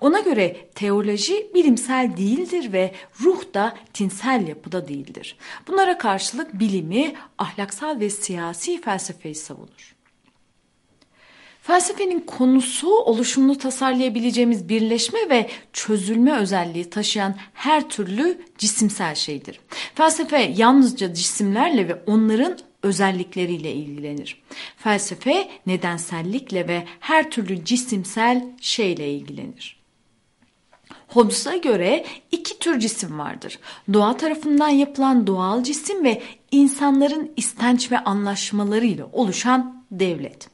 Ona göre teoloji bilimsel değildir ve ruh da tinsel yapıda değildir. Bunlara karşılık bilimi, ahlaksal ve siyasi felsefeyi savunur. Felsefenin konusu oluşumunu tasarlayabileceğimiz birleşme ve çözülme özelliği taşıyan her türlü cisimsel şeydir. Felsefe yalnızca cisimlerle ve onların özellikleriyle ilgilenir. Felsefe nedensellikle ve her türlü cisimsel şeyle ilgilenir. Hobbes'a göre iki tür cisim vardır. Doğa tarafından yapılan doğal cisim ve insanların istenç ve anlaşmalarıyla oluşan devlet.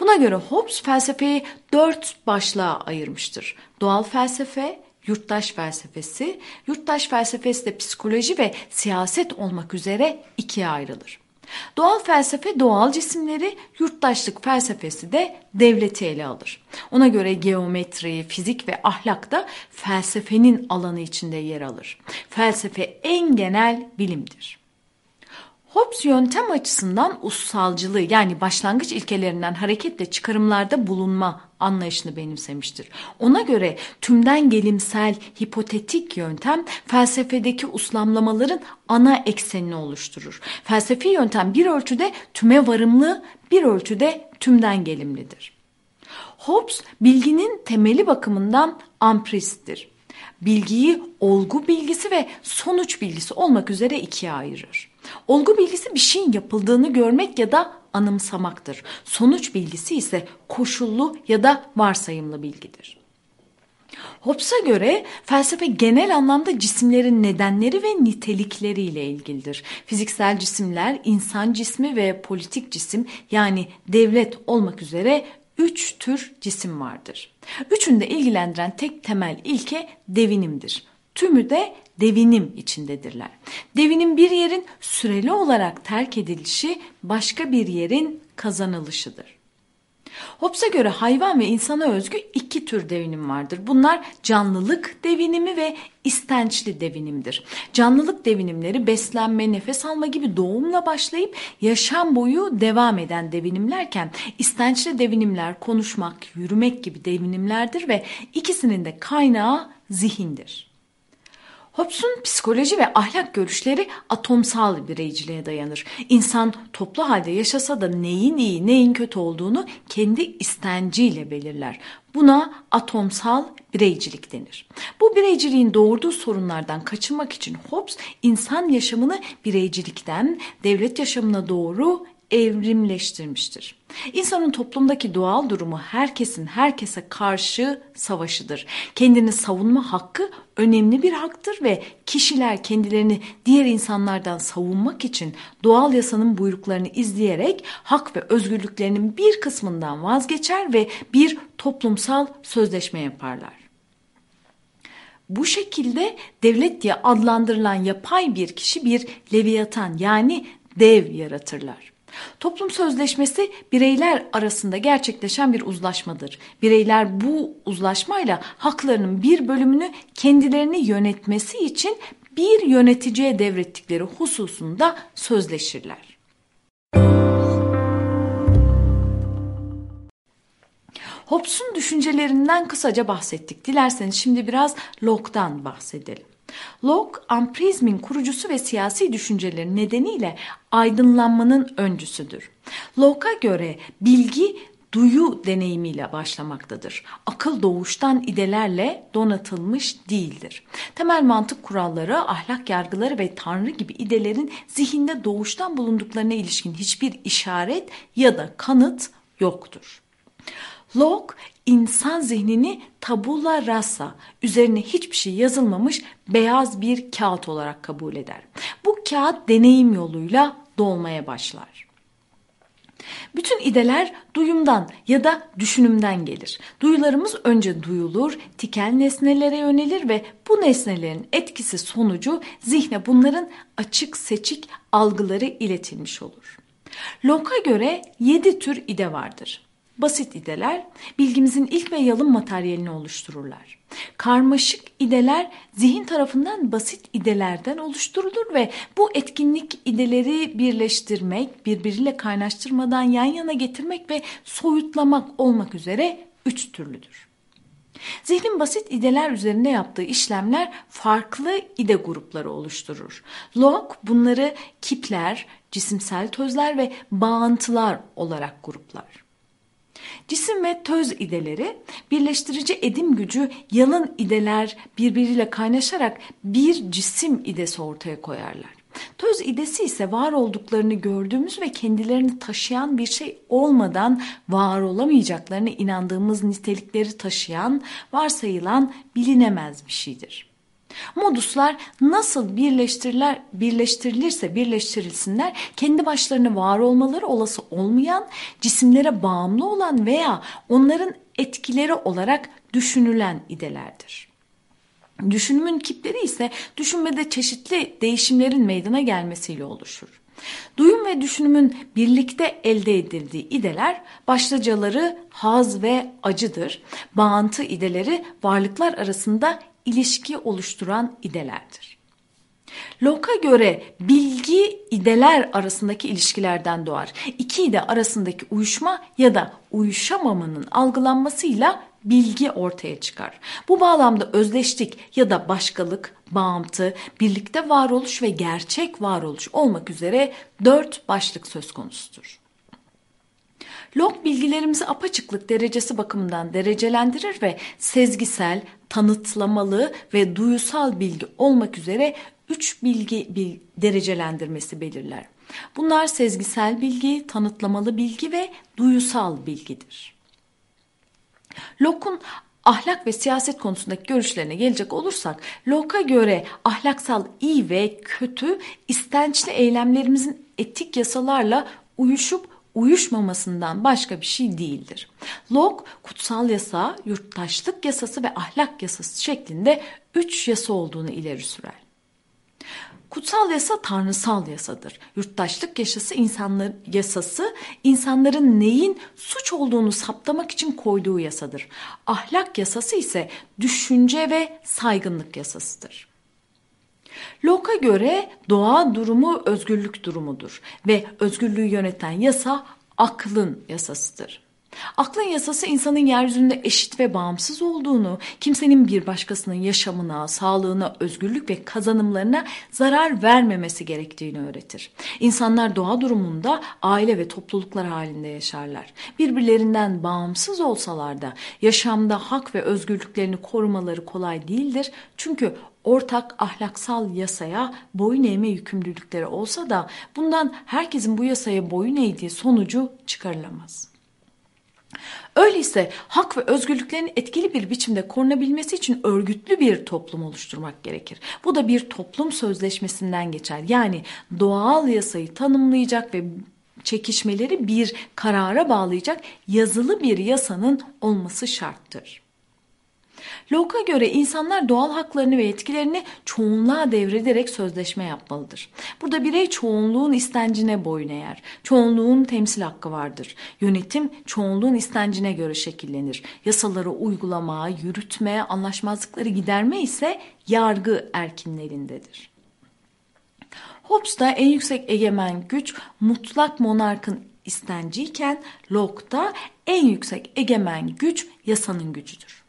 Buna göre Hobbes felsefeyi dört başlığa ayırmıştır. Doğal felsefe, yurttaş felsefesi, yurttaş felsefesi de psikoloji ve siyaset olmak üzere ikiye ayrılır. Doğal felsefe doğal cisimleri, yurttaşlık felsefesi de devleti ele alır. Ona göre geometri, fizik ve ahlak da felsefenin alanı içinde yer alır. Felsefe en genel bilimdir. Hobbes yöntem açısından ussalcılığı yani başlangıç ilkelerinden hareketle çıkarımlarda bulunma anlayışını benimsemiştir. Ona göre tümden gelimsel hipotetik yöntem felsefedeki uslamlamaların ana eksenini oluşturur. Felsefi yöntem bir ölçüde tüme varımlı, bir ölçüde tümden gelimlidir. Hobbes bilginin temeli bakımından ampristtir. Bilgiyi olgu bilgisi ve sonuç bilgisi olmak üzere ikiye ayırır. Olgu bilgisi bir şeyin yapıldığını görmek ya da anımsamaktır. Sonuç bilgisi ise koşullu ya da varsayımlı bilgidir. Hobbes'a göre felsefe genel anlamda cisimlerin nedenleri ve nitelikleriyle ilgilidir. Fiziksel cisimler, insan cismi ve politik cisim yani devlet olmak üzere üç tür cisim vardır. Üçünde ilgilendiren tek temel ilke devinimdir. Tümü de devinim içindedirler. Devinim bir yerin süreli olarak terk edilişi başka bir yerin kazanılışıdır. Hobbes'a göre hayvan ve insana özgü iki tür devinim vardır. Bunlar canlılık devinimi ve istençli devinimdir. Canlılık devinimleri beslenme, nefes alma gibi doğumla başlayıp yaşam boyu devam eden devinimlerken istençli devinimler konuşmak, yürümek gibi devinimlerdir ve ikisinin de kaynağı zihindir. Hobbes'un psikoloji ve ahlak görüşleri atomsal bireyciliğe dayanır. İnsan toplu halde yaşasa da neyin iyi neyin kötü olduğunu kendi istenciyle belirler. Buna atomsal bireycilik denir. Bu bireyciliğin doğurduğu sorunlardan kaçınmak için Hobbes insan yaşamını bireycilikten devlet yaşamına doğru evrimleştirmiştir. İnsanın toplumdaki doğal durumu herkesin herkese karşı savaşıdır. Kendini savunma hakkı önemli bir haktır ve kişiler kendilerini diğer insanlardan savunmak için doğal yasanın buyruklarını izleyerek hak ve özgürlüklerinin bir kısmından vazgeçer ve bir toplumsal sözleşme yaparlar. Bu şekilde devlet diye adlandırılan yapay bir kişi bir leviyatan yani dev yaratırlar. Toplum sözleşmesi bireyler arasında gerçekleşen bir uzlaşmadır. Bireyler bu uzlaşmayla haklarının bir bölümünü kendilerini yönetmesi için bir yöneticiye devrettikleri hususunda sözleşirler. Hobbes'un düşüncelerinden kısaca bahsettik. Dilerseniz şimdi biraz Locke'dan bahsedelim. Locke, amprizmin kurucusu ve siyasi düşünceleri nedeniyle aydınlanmanın öncüsüdür. Locke'a göre bilgi duyu deneyimiyle başlamaktadır. Akıl doğuştan idelerle donatılmış değildir. Temel mantık kuralları, ahlak yargıları ve tanrı gibi idelerin zihinde doğuştan bulunduklarına ilişkin hiçbir işaret ya da kanıt yoktur. Locke insan zihnini tabula rasa üzerine hiçbir şey yazılmamış beyaz bir kağıt olarak kabul eder. Bu kağıt deneyim yoluyla dolmaya başlar. Bütün ideler duyumdan ya da düşünümden gelir. Duyularımız önce duyulur, tikel nesnelere yönelir ve bu nesnelerin etkisi sonucu zihne bunların açık seçik algıları iletilmiş olur. Locke'a göre yedi tür ide vardır. Basit ideler bilgimizin ilk ve yalın materyalini oluştururlar. Karmaşık ideler zihin tarafından basit idelerden oluşturulur ve bu etkinlik ideleri birleştirmek, birbiriyle kaynaştırmadan yan yana getirmek ve soyutlamak olmak üzere üç türlüdür. Zihnin basit ideler üzerinde yaptığı işlemler farklı ide grupları oluşturur. Locke bunları kipler, cisimsel tözler ve bağıntılar olarak gruplar. Cisim ve töz ideleri birleştirici edim gücü yalın ideler birbiriyle kaynaşarak bir cisim idesi ortaya koyarlar. Töz idesi ise var olduklarını gördüğümüz ve kendilerini taşıyan bir şey olmadan var olamayacaklarını inandığımız nitelikleri taşıyan, varsayılan, bilinemez bir şeydir. Moduslar nasıl birleştiriler, birleştirilirse birleştirilsinler kendi başlarına var olmaları olası olmayan, cisimlere bağımlı olan veya onların etkileri olarak düşünülen idelerdir. Düşünümün kipleri ise düşünmede çeşitli değişimlerin meydana gelmesiyle oluşur. Duyum ve düşünümün birlikte elde edildiği ideler başlıcaları haz ve acıdır. Bağıntı ideleri varlıklar arasında ilişki oluşturan idelerdir. Locke'a göre bilgi ideler arasındaki ilişkilerden doğar. İki ide arasındaki uyuşma ya da uyuşamamanın algılanmasıyla bilgi ortaya çıkar. Bu bağlamda özdeşlik ya da başkalık, bağıntı, birlikte varoluş ve gerçek varoluş olmak üzere dört başlık söz konusudur. Locke bilgilerimizi apaçıklık derecesi bakımından derecelendirir ve sezgisel, tanıtlamalı ve duyusal bilgi olmak üzere üç bilgi bil, derecelendirmesi belirler. Bunlar sezgisel bilgi, tanıtlamalı bilgi ve duyusal bilgidir. Locke'un ahlak ve siyaset konusundaki görüşlerine gelecek olursak Locke'a göre ahlaksal iyi ve kötü istençli eylemlerimizin etik yasalarla uyuşup uyuşmamasından başka bir şey değildir. Locke kutsal yasa, yurttaşlık yasası ve ahlak yasası şeklinde üç yasa olduğunu ileri sürer. Kutsal yasa tanrısal yasadır. Yurttaşlık yasası insanlar yasası insanların neyin suç olduğunu saptamak için koyduğu yasadır. Ahlak yasası ise düşünce ve saygınlık yasasıdır. Locke'a göre doğa durumu özgürlük durumudur ve özgürlüğü yöneten yasa aklın yasasıdır. Aklın yasası insanın yeryüzünde eşit ve bağımsız olduğunu, kimsenin bir başkasının yaşamına, sağlığına, özgürlük ve kazanımlarına zarar vermemesi gerektiğini öğretir. İnsanlar doğa durumunda aile ve topluluklar halinde yaşarlar. Birbirlerinden bağımsız olsalar da yaşamda hak ve özgürlüklerini korumaları kolay değildir. Çünkü ortak ahlaksal yasaya boyun eğme yükümlülükleri olsa da bundan herkesin bu yasaya boyun eğdiği sonucu çıkarılamaz. Öyleyse hak ve özgürlüklerin etkili bir biçimde korunabilmesi için örgütlü bir toplum oluşturmak gerekir. Bu da bir toplum sözleşmesinden geçer. Yani doğal yasayı tanımlayacak ve çekişmeleri bir karara bağlayacak yazılı bir yasanın olması şarttır. Locke'a göre insanlar doğal haklarını ve etkilerini çoğunluğa devrederek sözleşme yapmalıdır. Burada birey çoğunluğun istencine boyun eğer. Çoğunluğun temsil hakkı vardır. Yönetim çoğunluğun istencine göre şekillenir. Yasaları uygulama, yürütme, anlaşmazlıkları giderme ise yargı erkinlerindedir. Hobbes'ta en yüksek egemen güç mutlak monarkın istenciyken Locke'da en yüksek egemen güç yasanın gücüdür.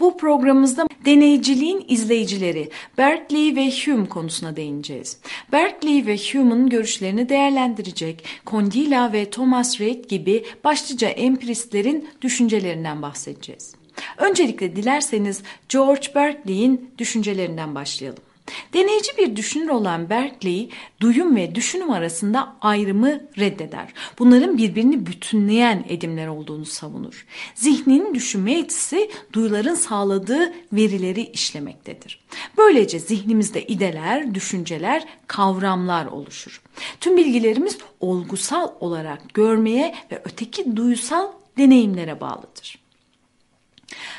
Bu programımızda deneyiciliğin izleyicileri Berkeley ve Hume konusuna değineceğiz. Berkeley ve Hume'un görüşlerini değerlendirecek, Kondila ve Thomas Reid gibi başlıca empiristlerin düşüncelerinden bahsedeceğiz. Öncelikle dilerseniz George Berkeley'in düşüncelerinden başlayalım. Deneyici bir düşünür olan Berkeley, duyum ve düşünüm arasında ayrımı reddeder. Bunların birbirini bütünleyen edimler olduğunu savunur. Zihnin düşünme yetisi duyuların sağladığı verileri işlemektedir. Böylece zihnimizde ideler, düşünceler, kavramlar oluşur. Tüm bilgilerimiz olgusal olarak görmeye ve öteki duysal deneyimlere bağlıdır.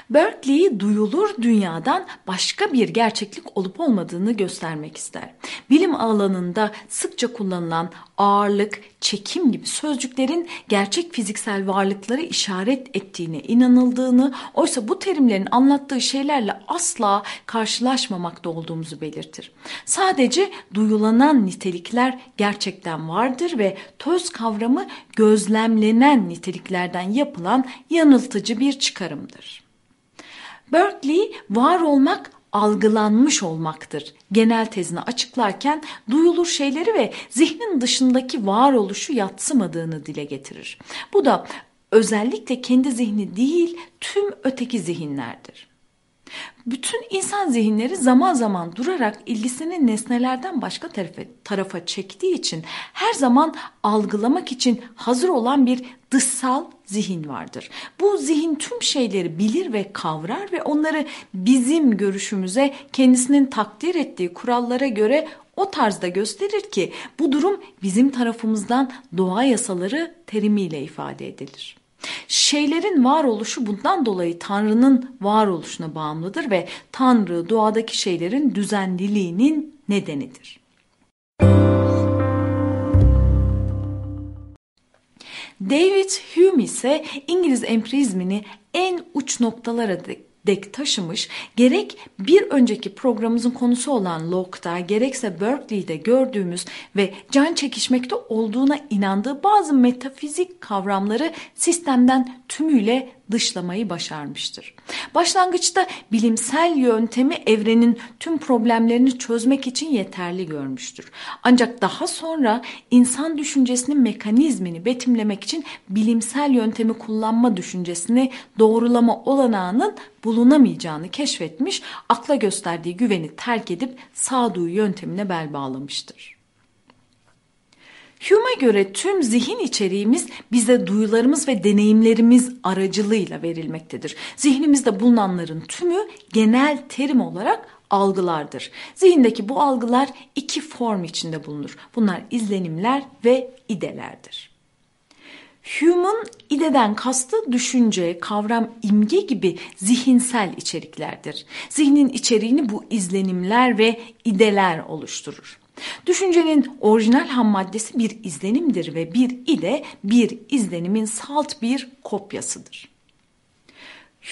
Berkeley duyulur dünyadan başka bir gerçeklik olup olmadığını göstermek ister. Bilim alanında sıkça kullanılan ağırlık, çekim gibi sözcüklerin gerçek fiziksel varlıkları işaret ettiğine inanıldığını, oysa bu terimlerin anlattığı şeylerle asla karşılaşmamakta olduğumuzu belirtir. Sadece duyulanan nitelikler gerçekten vardır ve töz kavramı gözlemlenen niteliklerden yapılan yanıltıcı bir çıkarımdır. Berkeley var olmak algılanmış olmaktır. Genel tezini açıklarken duyulur şeyleri ve zihnin dışındaki varoluşu yatsımadığını dile getirir. Bu da özellikle kendi zihni değil tüm öteki zihinlerdir. Bütün insan zihinleri zaman zaman durarak ilgisini nesnelerden başka tarafa, tarafa çektiği için her zaman algılamak için hazır olan bir dışsal zihin vardır. Bu zihin tüm şeyleri bilir ve kavrar ve onları bizim görüşümüze kendisinin takdir ettiği kurallara göre o tarzda gösterir ki bu durum bizim tarafımızdan doğa yasaları terimiyle ifade edilir. Şeylerin varoluşu bundan dolayı Tanrı'nın varoluşuna bağımlıdır ve Tanrı doğadaki şeylerin düzenliliğinin nedenidir. David Hume ise İngiliz empirizmini en uç noktalara dek taşımış, gerek bir önceki programımızın konusu olan Locke'da gerekse Berkeley'de gördüğümüz ve can çekişmekte olduğuna inandığı bazı metafizik kavramları sistemden tümüyle dışlamayı başarmıştır. Başlangıçta bilimsel yöntemi evrenin tüm problemlerini çözmek için yeterli görmüştür. Ancak daha sonra insan düşüncesinin mekanizmini betimlemek için bilimsel yöntemi kullanma düşüncesini doğrulama olanağının bulunamayacağını keşfetmiş, akla gösterdiği güveni terk edip sağduyu yöntemine bel bağlamıştır. Hume'a göre tüm zihin içeriğimiz bize duyularımız ve deneyimlerimiz aracılığıyla verilmektedir. Zihnimizde bulunanların tümü genel terim olarak algılardır. Zihindeki bu algılar iki form içinde bulunur. Bunlar izlenimler ve idelerdir. Hume'un ideden kastı düşünce, kavram, imge gibi zihinsel içeriklerdir. Zihnin içeriğini bu izlenimler ve ideler oluşturur. Düşüncenin orijinal ham maddesi bir izlenimdir ve bir ide bir izlenimin salt bir kopyasıdır.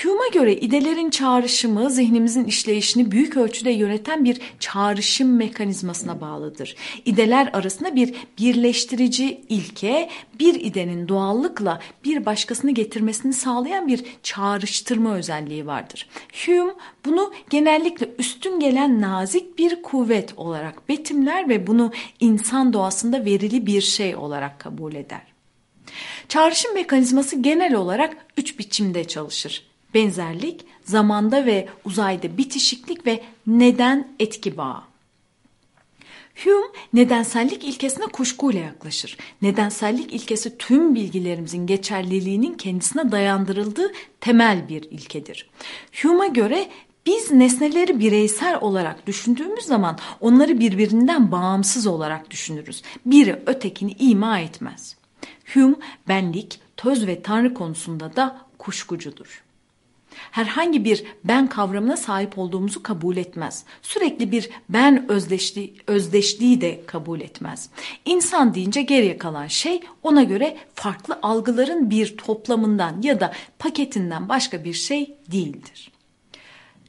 Hume'a göre idelerin çağrışımı zihnimizin işleyişini büyük ölçüde yöneten bir çağrışım mekanizmasına bağlıdır. İdeler arasında bir birleştirici ilke, bir idenin doğallıkla bir başkasını getirmesini sağlayan bir çağrıştırma özelliği vardır. Hume bunu genellikle üstün gelen nazik bir kuvvet olarak betimler ve bunu insan doğasında verili bir şey olarak kabul eder. Çağrışım mekanizması genel olarak üç biçimde çalışır benzerlik, zamanda ve uzayda bitişiklik ve neden etki bağı. Hume nedensellik ilkesine kuşkuyla yaklaşır. Nedensellik ilkesi tüm bilgilerimizin geçerliliğinin kendisine dayandırıldığı temel bir ilkedir. Hume'a göre biz nesneleri bireysel olarak düşündüğümüz zaman onları birbirinden bağımsız olarak düşünürüz. Biri ötekini ima etmez. Hume benlik, töz ve tanrı konusunda da kuşkucudur herhangi bir ben kavramına sahip olduğumuzu kabul etmez. Sürekli bir ben özdeşliği, özdeşliği de kabul etmez. İnsan deyince geriye kalan şey ona göre farklı algıların bir toplamından ya da paketinden başka bir şey değildir.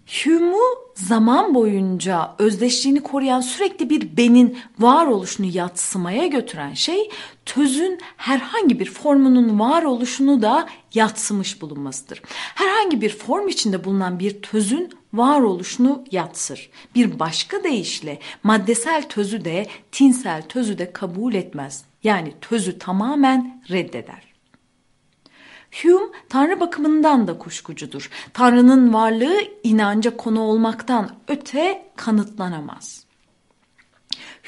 Hume'u zaman boyunca özdeşliğini koruyan sürekli bir benin varoluşunu yatsımaya götüren şey tözün herhangi bir formunun varoluşunu da yatsımış bulunmasıdır. Herhangi bir form içinde bulunan bir tözün varoluşunu yatsır. Bir başka deyişle maddesel tözü de tinsel tözü de kabul etmez. Yani tözü tamamen reddeder. Hume Tanrı bakımından da kuşkucudur. Tanrı'nın varlığı inanca konu olmaktan öte kanıtlanamaz.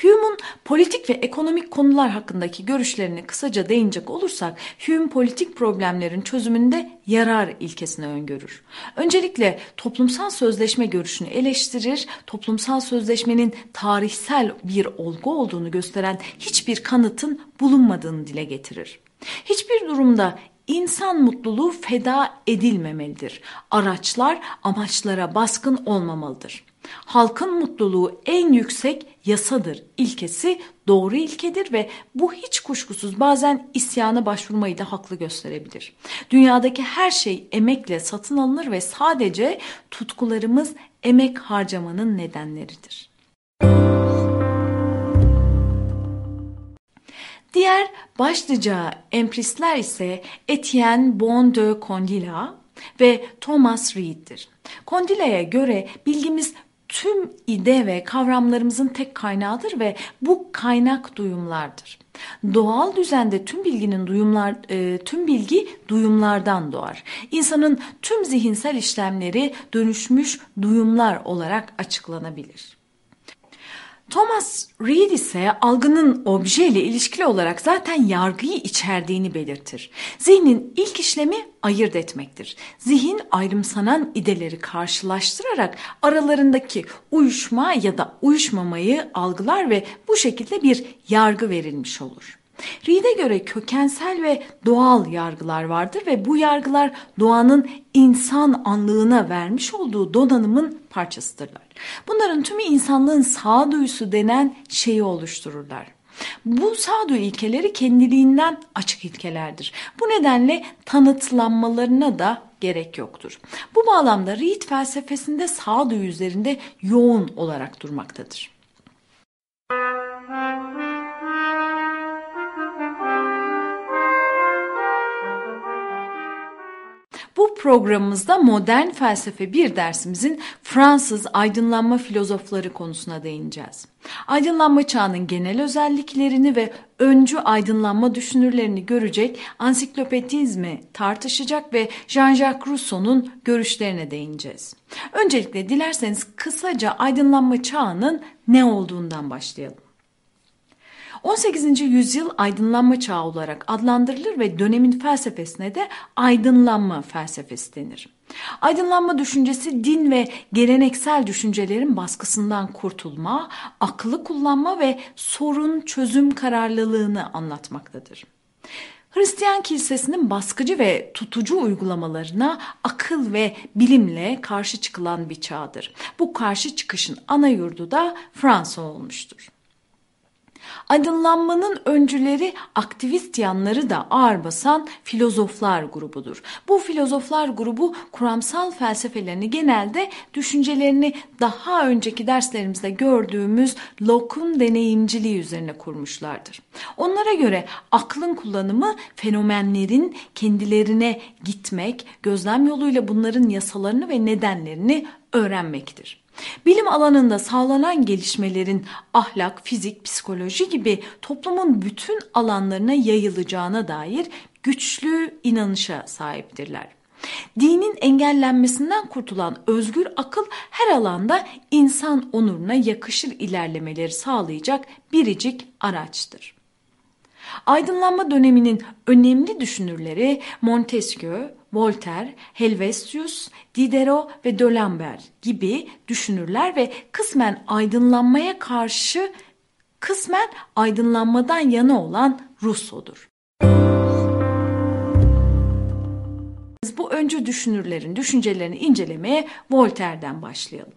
Hume'un politik ve ekonomik konular hakkındaki görüşlerini kısaca değinecek olursak, Hume politik problemlerin çözümünde yarar ilkesini öngörür. Öncelikle toplumsal sözleşme görüşünü eleştirir, toplumsal sözleşmenin tarihsel bir olgu olduğunu gösteren hiçbir kanıtın bulunmadığını dile getirir. Hiçbir durumda insan mutluluğu feda edilmemelidir. Araçlar amaçlara baskın olmamalıdır. Halkın mutluluğu en yüksek yasadır ilkesi doğru ilkedir ve bu hiç kuşkusuz bazen isyana başvurmayı da haklı gösterebilir. Dünyadaki her şey emekle satın alınır ve sadece tutkularımız emek harcamanın nedenleridir. Diğer başlıca empristler ise Etienne Bon de Condillac ve Thomas Reid'dir. Condillac'a göre bilgimiz tüm ide ve kavramlarımızın tek kaynağıdır ve bu kaynak duyumlardır. Doğal düzende tüm bilginin duyumlar e, tüm bilgi duyumlardan doğar. İnsanın tüm zihinsel işlemleri dönüşmüş duyumlar olarak açıklanabilir. Thomas Reid ise algının obje ile ilişkili olarak zaten yargıyı içerdiğini belirtir. Zihnin ilk işlemi ayırt etmektir. Zihin ayrımsanan ideleri karşılaştırarak aralarındaki uyuşma ya da uyuşmamayı algılar ve bu şekilde bir yargı verilmiş olur. Reed'e göre kökensel ve doğal yargılar vardır ve bu yargılar doğanın insan anlığına vermiş olduğu donanımın parçasıdırlar. Bunların tümü insanlığın sağduyusu denen şeyi oluştururlar. Bu sağduyu ilkeleri kendiliğinden açık ilkelerdir. Bu nedenle tanıtlanmalarına da gerek yoktur. Bu bağlamda Reed felsefesinde sağduyu üzerinde yoğun olarak durmaktadır. Bu programımızda modern felsefe bir dersimizin Fransız aydınlanma filozofları konusuna değineceğiz. Aydınlanma çağının genel özelliklerini ve öncü aydınlanma düşünürlerini görecek, ansiklopedizmi tartışacak ve Jean-Jacques Rousseau'nun görüşlerine değineceğiz. Öncelikle dilerseniz kısaca aydınlanma çağının ne olduğundan başlayalım. 18. yüzyıl aydınlanma çağı olarak adlandırılır ve dönemin felsefesine de aydınlanma felsefesi denir. Aydınlanma düşüncesi din ve geleneksel düşüncelerin baskısından kurtulma, aklı kullanma ve sorun çözüm kararlılığını anlatmaktadır. Hristiyan kilisesinin baskıcı ve tutucu uygulamalarına akıl ve bilimle karşı çıkılan bir çağdır. Bu karşı çıkışın ana yurdu da Fransa olmuştur. Aydınlanmanın öncüleri aktivist yanları da ağır basan filozoflar grubudur. Bu filozoflar grubu kuramsal felsefelerini genelde düşüncelerini daha önceki derslerimizde gördüğümüz Locke'un deneyimciliği üzerine kurmuşlardır. Onlara göre aklın kullanımı fenomenlerin kendilerine gitmek, gözlem yoluyla bunların yasalarını ve nedenlerini öğrenmektir. Bilim alanında sağlanan gelişmelerin ahlak, fizik, psikoloji gibi toplumun bütün alanlarına yayılacağına dair güçlü inanışa sahiptirler. Dinin engellenmesinden kurtulan özgür akıl her alanda insan onuruna yakışır ilerlemeleri sağlayacak biricik araçtır. Aydınlanma döneminin önemli düşünürleri Montesquieu, Voltaire, Helvetius, Diderot ve D'Alembert gibi düşünürler ve kısmen aydınlanmaya karşı kısmen aydınlanmadan yana olan Rousseau'dur. Bu öncü düşünürlerin düşüncelerini incelemeye Voltaire'den başlayalım.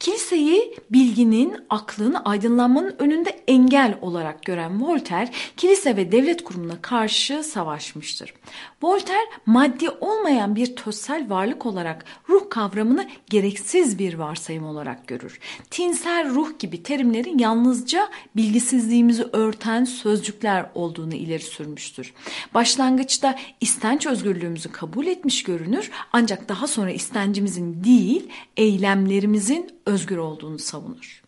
Kiliseyi bilginin, aklın, aydınlanmanın önünde engel olarak gören Voltaire, kilise ve devlet kurumuna karşı savaşmıştır. Voltaire, maddi olmayan bir tözsel varlık olarak ruh kavramını gereksiz bir varsayım olarak görür. Tinsel ruh gibi terimlerin yalnızca bilgisizliğimizi örten sözcükler olduğunu ileri sürmüştür. Başlangıçta istenç özgürlüğümüzü kabul etmiş görünür ancak daha sonra istencimizin değil, eylemlerimizin özgür olduğunu savunur.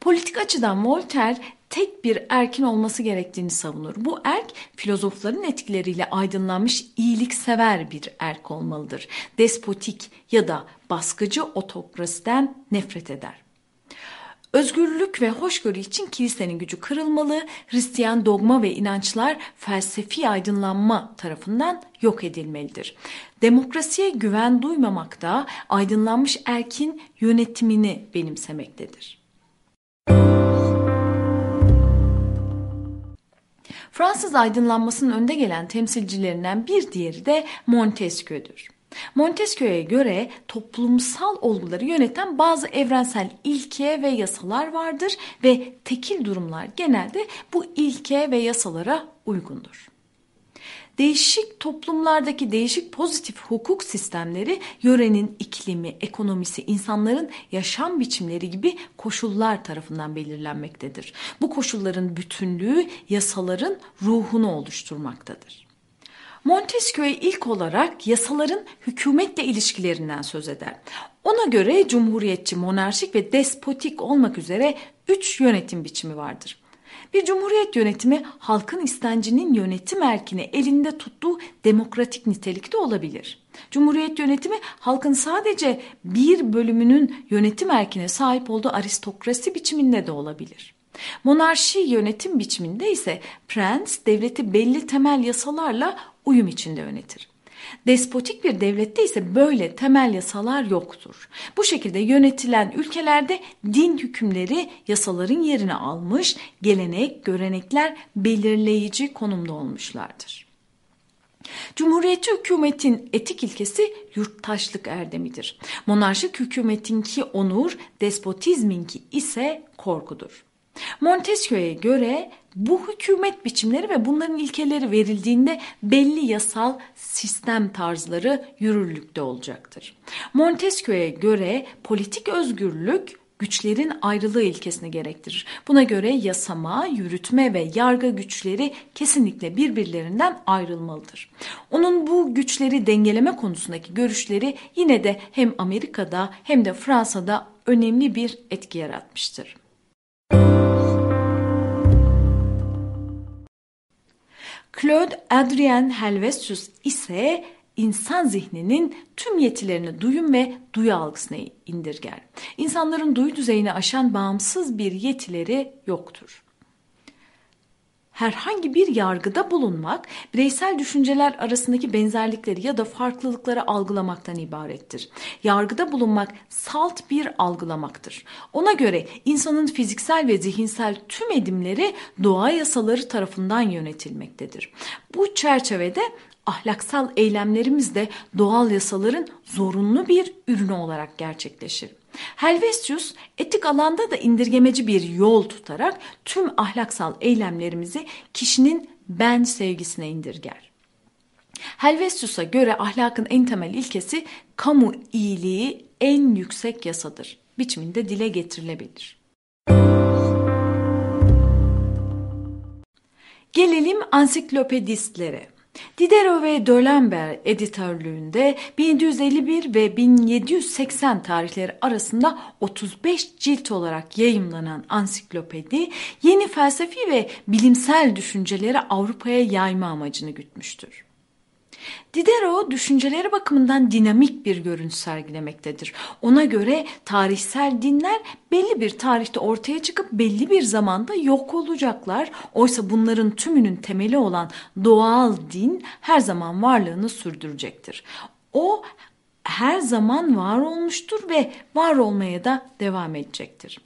Politik açıdan Voltaire tek bir erkin olması gerektiğini savunur. Bu erk filozofların etkileriyle aydınlanmış iyiliksever bir erk olmalıdır. Despotik ya da baskıcı otokrasiden nefret eder. Özgürlük ve hoşgörü için kilisenin gücü kırılmalı, Hristiyan dogma ve inançlar felsefi aydınlanma tarafından yok edilmelidir. Demokrasiye güven duymamak da aydınlanmış erkin yönetimini benimsemektedir. Fransız aydınlanmasının önde gelen temsilcilerinden bir diğeri de Montesquieu'dur. Montesquieu'ya göre toplumsal olguları yöneten bazı evrensel ilke ve yasalar vardır ve tekil durumlar genelde bu ilke ve yasalara uygundur. Değişik toplumlardaki değişik pozitif hukuk sistemleri yörenin iklimi, ekonomisi, insanların yaşam biçimleri gibi koşullar tarafından belirlenmektedir. Bu koşulların bütünlüğü yasaların ruhunu oluşturmaktadır. Montesquieu ilk olarak yasaların hükümetle ilişkilerinden söz eder. Ona göre cumhuriyetçi, monarşik ve despotik olmak üzere üç yönetim biçimi vardır. Bir cumhuriyet yönetimi halkın istencinin yönetim erkini elinde tuttuğu demokratik nitelikte olabilir. Cumhuriyet yönetimi halkın sadece bir bölümünün yönetim erkine sahip olduğu aristokrasi biçiminde de olabilir. Monarşi yönetim biçiminde ise prens devleti belli temel yasalarla uyum içinde yönetir. Despotik bir devlette ise böyle temel yasalar yoktur. Bu şekilde yönetilen ülkelerde din hükümleri yasaların yerini almış, gelenek, görenekler belirleyici konumda olmuşlardır. Cumhuriyetçi hükümetin etik ilkesi yurttaşlık erdemidir. Monarşik hükümetinki onur, despotizminki ise korkudur. Montesquieu'ya göre bu hükümet biçimleri ve bunların ilkeleri verildiğinde belli yasal sistem tarzları yürürlükte olacaktır. Montesquieu'ya göre politik özgürlük güçlerin ayrılığı ilkesini gerektirir. Buna göre yasama, yürütme ve yargı güçleri kesinlikle birbirlerinden ayrılmalıdır. Onun bu güçleri dengeleme konusundaki görüşleri yine de hem Amerika'da hem de Fransa'da önemli bir etki yaratmıştır. Claude Adrien Helvetius ise insan zihninin tüm yetilerini duyum ve duyu algısına indirger. İnsanların duyu düzeyini aşan bağımsız bir yetileri yoktur herhangi bir yargıda bulunmak, bireysel düşünceler arasındaki benzerlikleri ya da farklılıkları algılamaktan ibarettir. Yargıda bulunmak salt bir algılamaktır. Ona göre insanın fiziksel ve zihinsel tüm edimleri doğa yasaları tarafından yönetilmektedir. Bu çerçevede ahlaksal eylemlerimiz de doğal yasaların zorunlu bir ürünü olarak gerçekleşir. Helvetius etik alanda da indirgemeci bir yol tutarak tüm ahlaksal eylemlerimizi kişinin ben sevgisine indirger. Helvetius'a göre ahlakın en temel ilkesi kamu iyiliği en yüksek yasadır. Biçiminde dile getirilebilir. Gelelim ansiklopedistlere. Diderot ve D'Alembert editörlüğünde 1751 ve 1780 tarihleri arasında 35 cilt olarak yayımlanan ansiklopedi yeni felsefi ve bilimsel düşünceleri Avrupa'ya yayma amacını gütmüştür. Diderot düşünceleri bakımından dinamik bir görüntü sergilemektedir. Ona göre tarihsel dinler belli bir tarihte ortaya çıkıp belli bir zamanda yok olacaklar. Oysa bunların tümünün temeli olan doğal din her zaman varlığını sürdürecektir. O her zaman var olmuştur ve var olmaya da devam edecektir.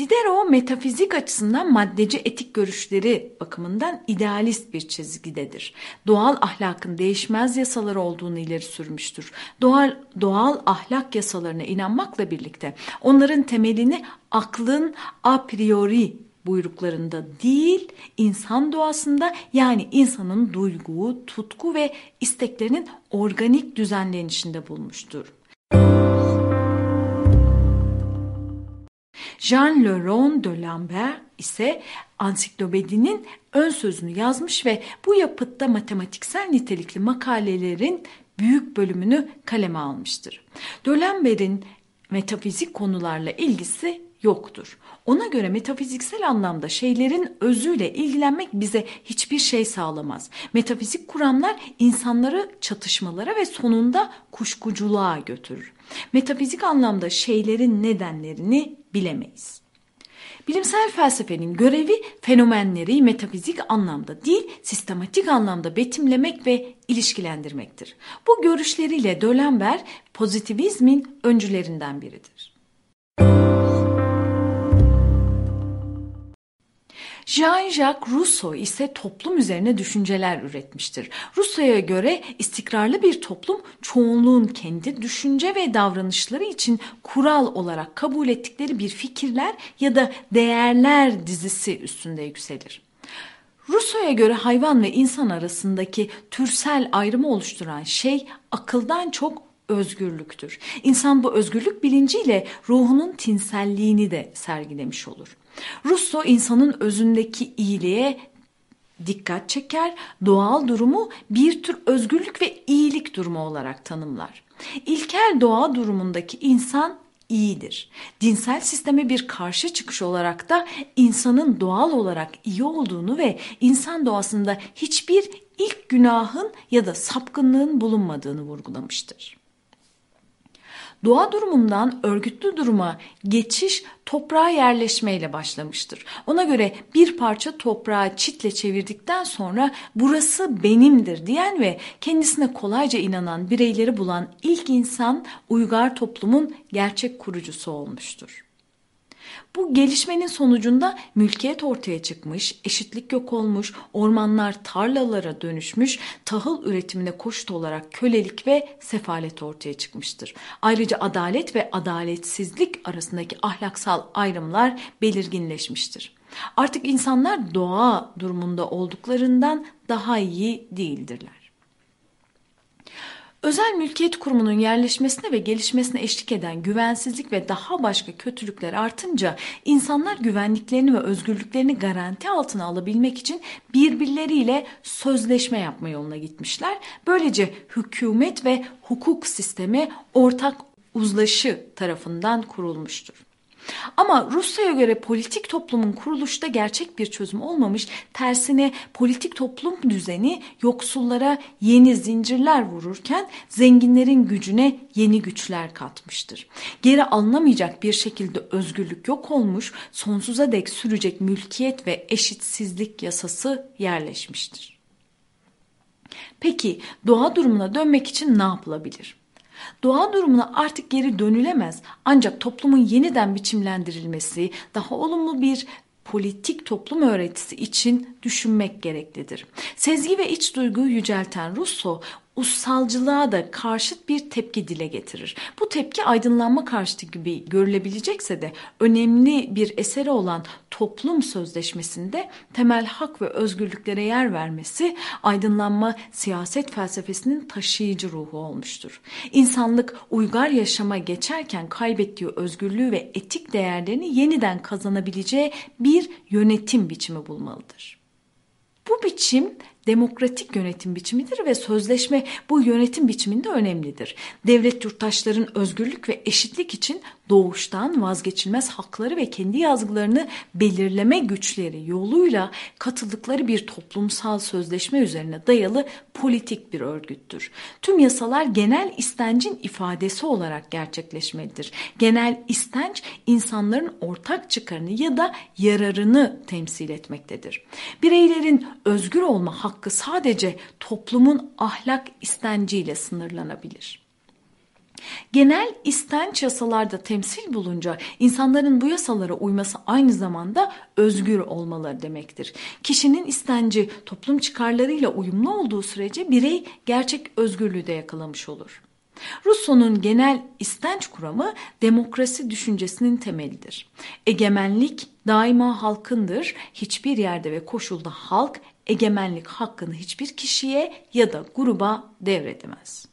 Diderot metafizik açısından maddeci etik görüşleri bakımından idealist bir çizgidedir. Doğal ahlakın değişmez yasalar olduğunu ileri sürmüştür. Doğal, doğal ahlak yasalarına inanmakla birlikte onların temelini aklın a priori buyruklarında değil, insan doğasında yani insanın duygu, tutku ve isteklerinin organik düzenlenişinde bulmuştur. Jean Leron de Lambert ise ansiklopedinin ön sözünü yazmış ve bu yapıtta matematiksel nitelikli makalelerin büyük bölümünü kaleme almıştır. De Lambert'in metafizik konularla ilgisi yoktur. Ona göre metafiziksel anlamda şeylerin özüyle ilgilenmek bize hiçbir şey sağlamaz. Metafizik kuramlar insanları çatışmalara ve sonunda kuşkuculuğa götürür. Metafizik anlamda şeylerin nedenlerini bilemeyiz. Bilimsel felsefenin görevi fenomenleri metafizik anlamda değil, sistematik anlamda betimlemek ve ilişkilendirmektir. Bu görüşleriyle Dölenber pozitivizmin öncülerinden biridir. Jean-Jacques Rousseau ise toplum üzerine düşünceler üretmiştir. Rousseau'ya göre istikrarlı bir toplum çoğunluğun kendi düşünce ve davranışları için kural olarak kabul ettikleri bir fikirler ya da değerler dizisi üstünde yükselir. Rousseau'ya göre hayvan ve insan arasındaki türsel ayrımı oluşturan şey akıldan çok özgürlüktür. İnsan bu özgürlük bilinciyle ruhunun tinselliğini de sergilemiş olur. Rousseau insanın özündeki iyiliğe dikkat çeker, doğal durumu bir tür özgürlük ve iyilik durumu olarak tanımlar. İlkel doğa durumundaki insan iyidir. Dinsel sisteme bir karşı çıkış olarak da insanın doğal olarak iyi olduğunu ve insan doğasında hiçbir ilk günahın ya da sapkınlığın bulunmadığını vurgulamıştır. Doğa durumundan örgütlü duruma geçiş toprağa yerleşmeyle başlamıştır. Ona göre bir parça toprağı çitle çevirdikten sonra burası benimdir diyen ve kendisine kolayca inanan bireyleri bulan ilk insan uygar toplumun gerçek kurucusu olmuştur. Bu gelişmenin sonucunda mülkiyet ortaya çıkmış, eşitlik yok olmuş, ormanlar tarlalara dönüşmüş, tahıl üretimine koşut olarak kölelik ve sefalet ortaya çıkmıştır. Ayrıca adalet ve adaletsizlik arasındaki ahlaksal ayrımlar belirginleşmiştir. Artık insanlar doğa durumunda olduklarından daha iyi değildirler. Özel mülkiyet kurumunun yerleşmesine ve gelişmesine eşlik eden güvensizlik ve daha başka kötülükler artınca insanlar güvenliklerini ve özgürlüklerini garanti altına alabilmek için birbirleriyle sözleşme yapma yoluna gitmişler. Böylece hükümet ve hukuk sistemi ortak uzlaşı tarafından kurulmuştur. Ama Rusya'ya göre politik toplumun kuruluşta gerçek bir çözüm olmamış, tersine politik toplum düzeni yoksullara yeni zincirler vururken zenginlerin gücüne yeni güçler katmıştır. Geri alınamayacak bir şekilde özgürlük yok olmuş, sonsuza dek sürecek mülkiyet ve eşitsizlik yasası yerleşmiştir. Peki doğa durumuna dönmek için ne yapılabilir? Doğa durumuna artık geri dönülemez ancak toplumun yeniden biçimlendirilmesi, daha olumlu bir politik toplum öğretisi için düşünmek gereklidir. Sezgi ve iç duyguyu yücelten Rousseau ussalcılığa da karşıt bir tepki dile getirir. Bu tepki aydınlanma karşıtı gibi görülebilecekse de önemli bir eseri olan toplum sözleşmesinde temel hak ve özgürlüklere yer vermesi aydınlanma siyaset felsefesinin taşıyıcı ruhu olmuştur. İnsanlık uygar yaşama geçerken kaybettiği özgürlüğü ve etik değerlerini yeniden kazanabileceği bir yönetim biçimi bulmalıdır. Bu biçim demokratik yönetim biçimidir ve sözleşme bu yönetim biçiminde önemlidir. Devlet yurttaşların özgürlük ve eşitlik için doğuştan vazgeçilmez hakları ve kendi yazgılarını belirleme güçleri yoluyla katıldıkları bir toplumsal sözleşme üzerine dayalı politik bir örgüttür. Tüm yasalar genel istencin ifadesi olarak gerçekleşmelidir. Genel istenç insanların ortak çıkarını ya da yararını temsil etmektedir. Bireylerin özgür olma hakkı sadece toplumun ahlak istenciyle sınırlanabilir. Genel istenç yasalarda temsil bulunca insanların bu yasalara uyması aynı zamanda özgür olmaları demektir. Kişinin istenci toplum çıkarlarıyla uyumlu olduğu sürece birey gerçek özgürlüğü de yakalamış olur. Rousseau'nun genel istenç kuramı demokrasi düşüncesinin temelidir. Egemenlik daima halkındır. Hiçbir yerde ve koşulda halk egemenlik hakkını hiçbir kişiye ya da gruba devredemez.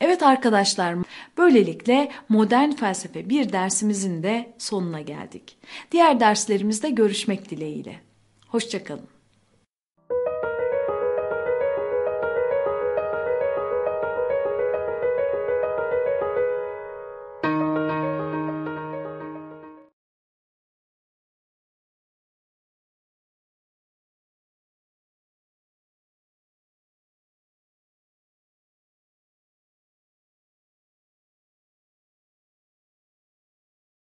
Evet arkadaşlar böylelikle modern felsefe bir dersimizin de sonuna geldik. Diğer derslerimizde görüşmek dileğiyle. Hoşçakalın.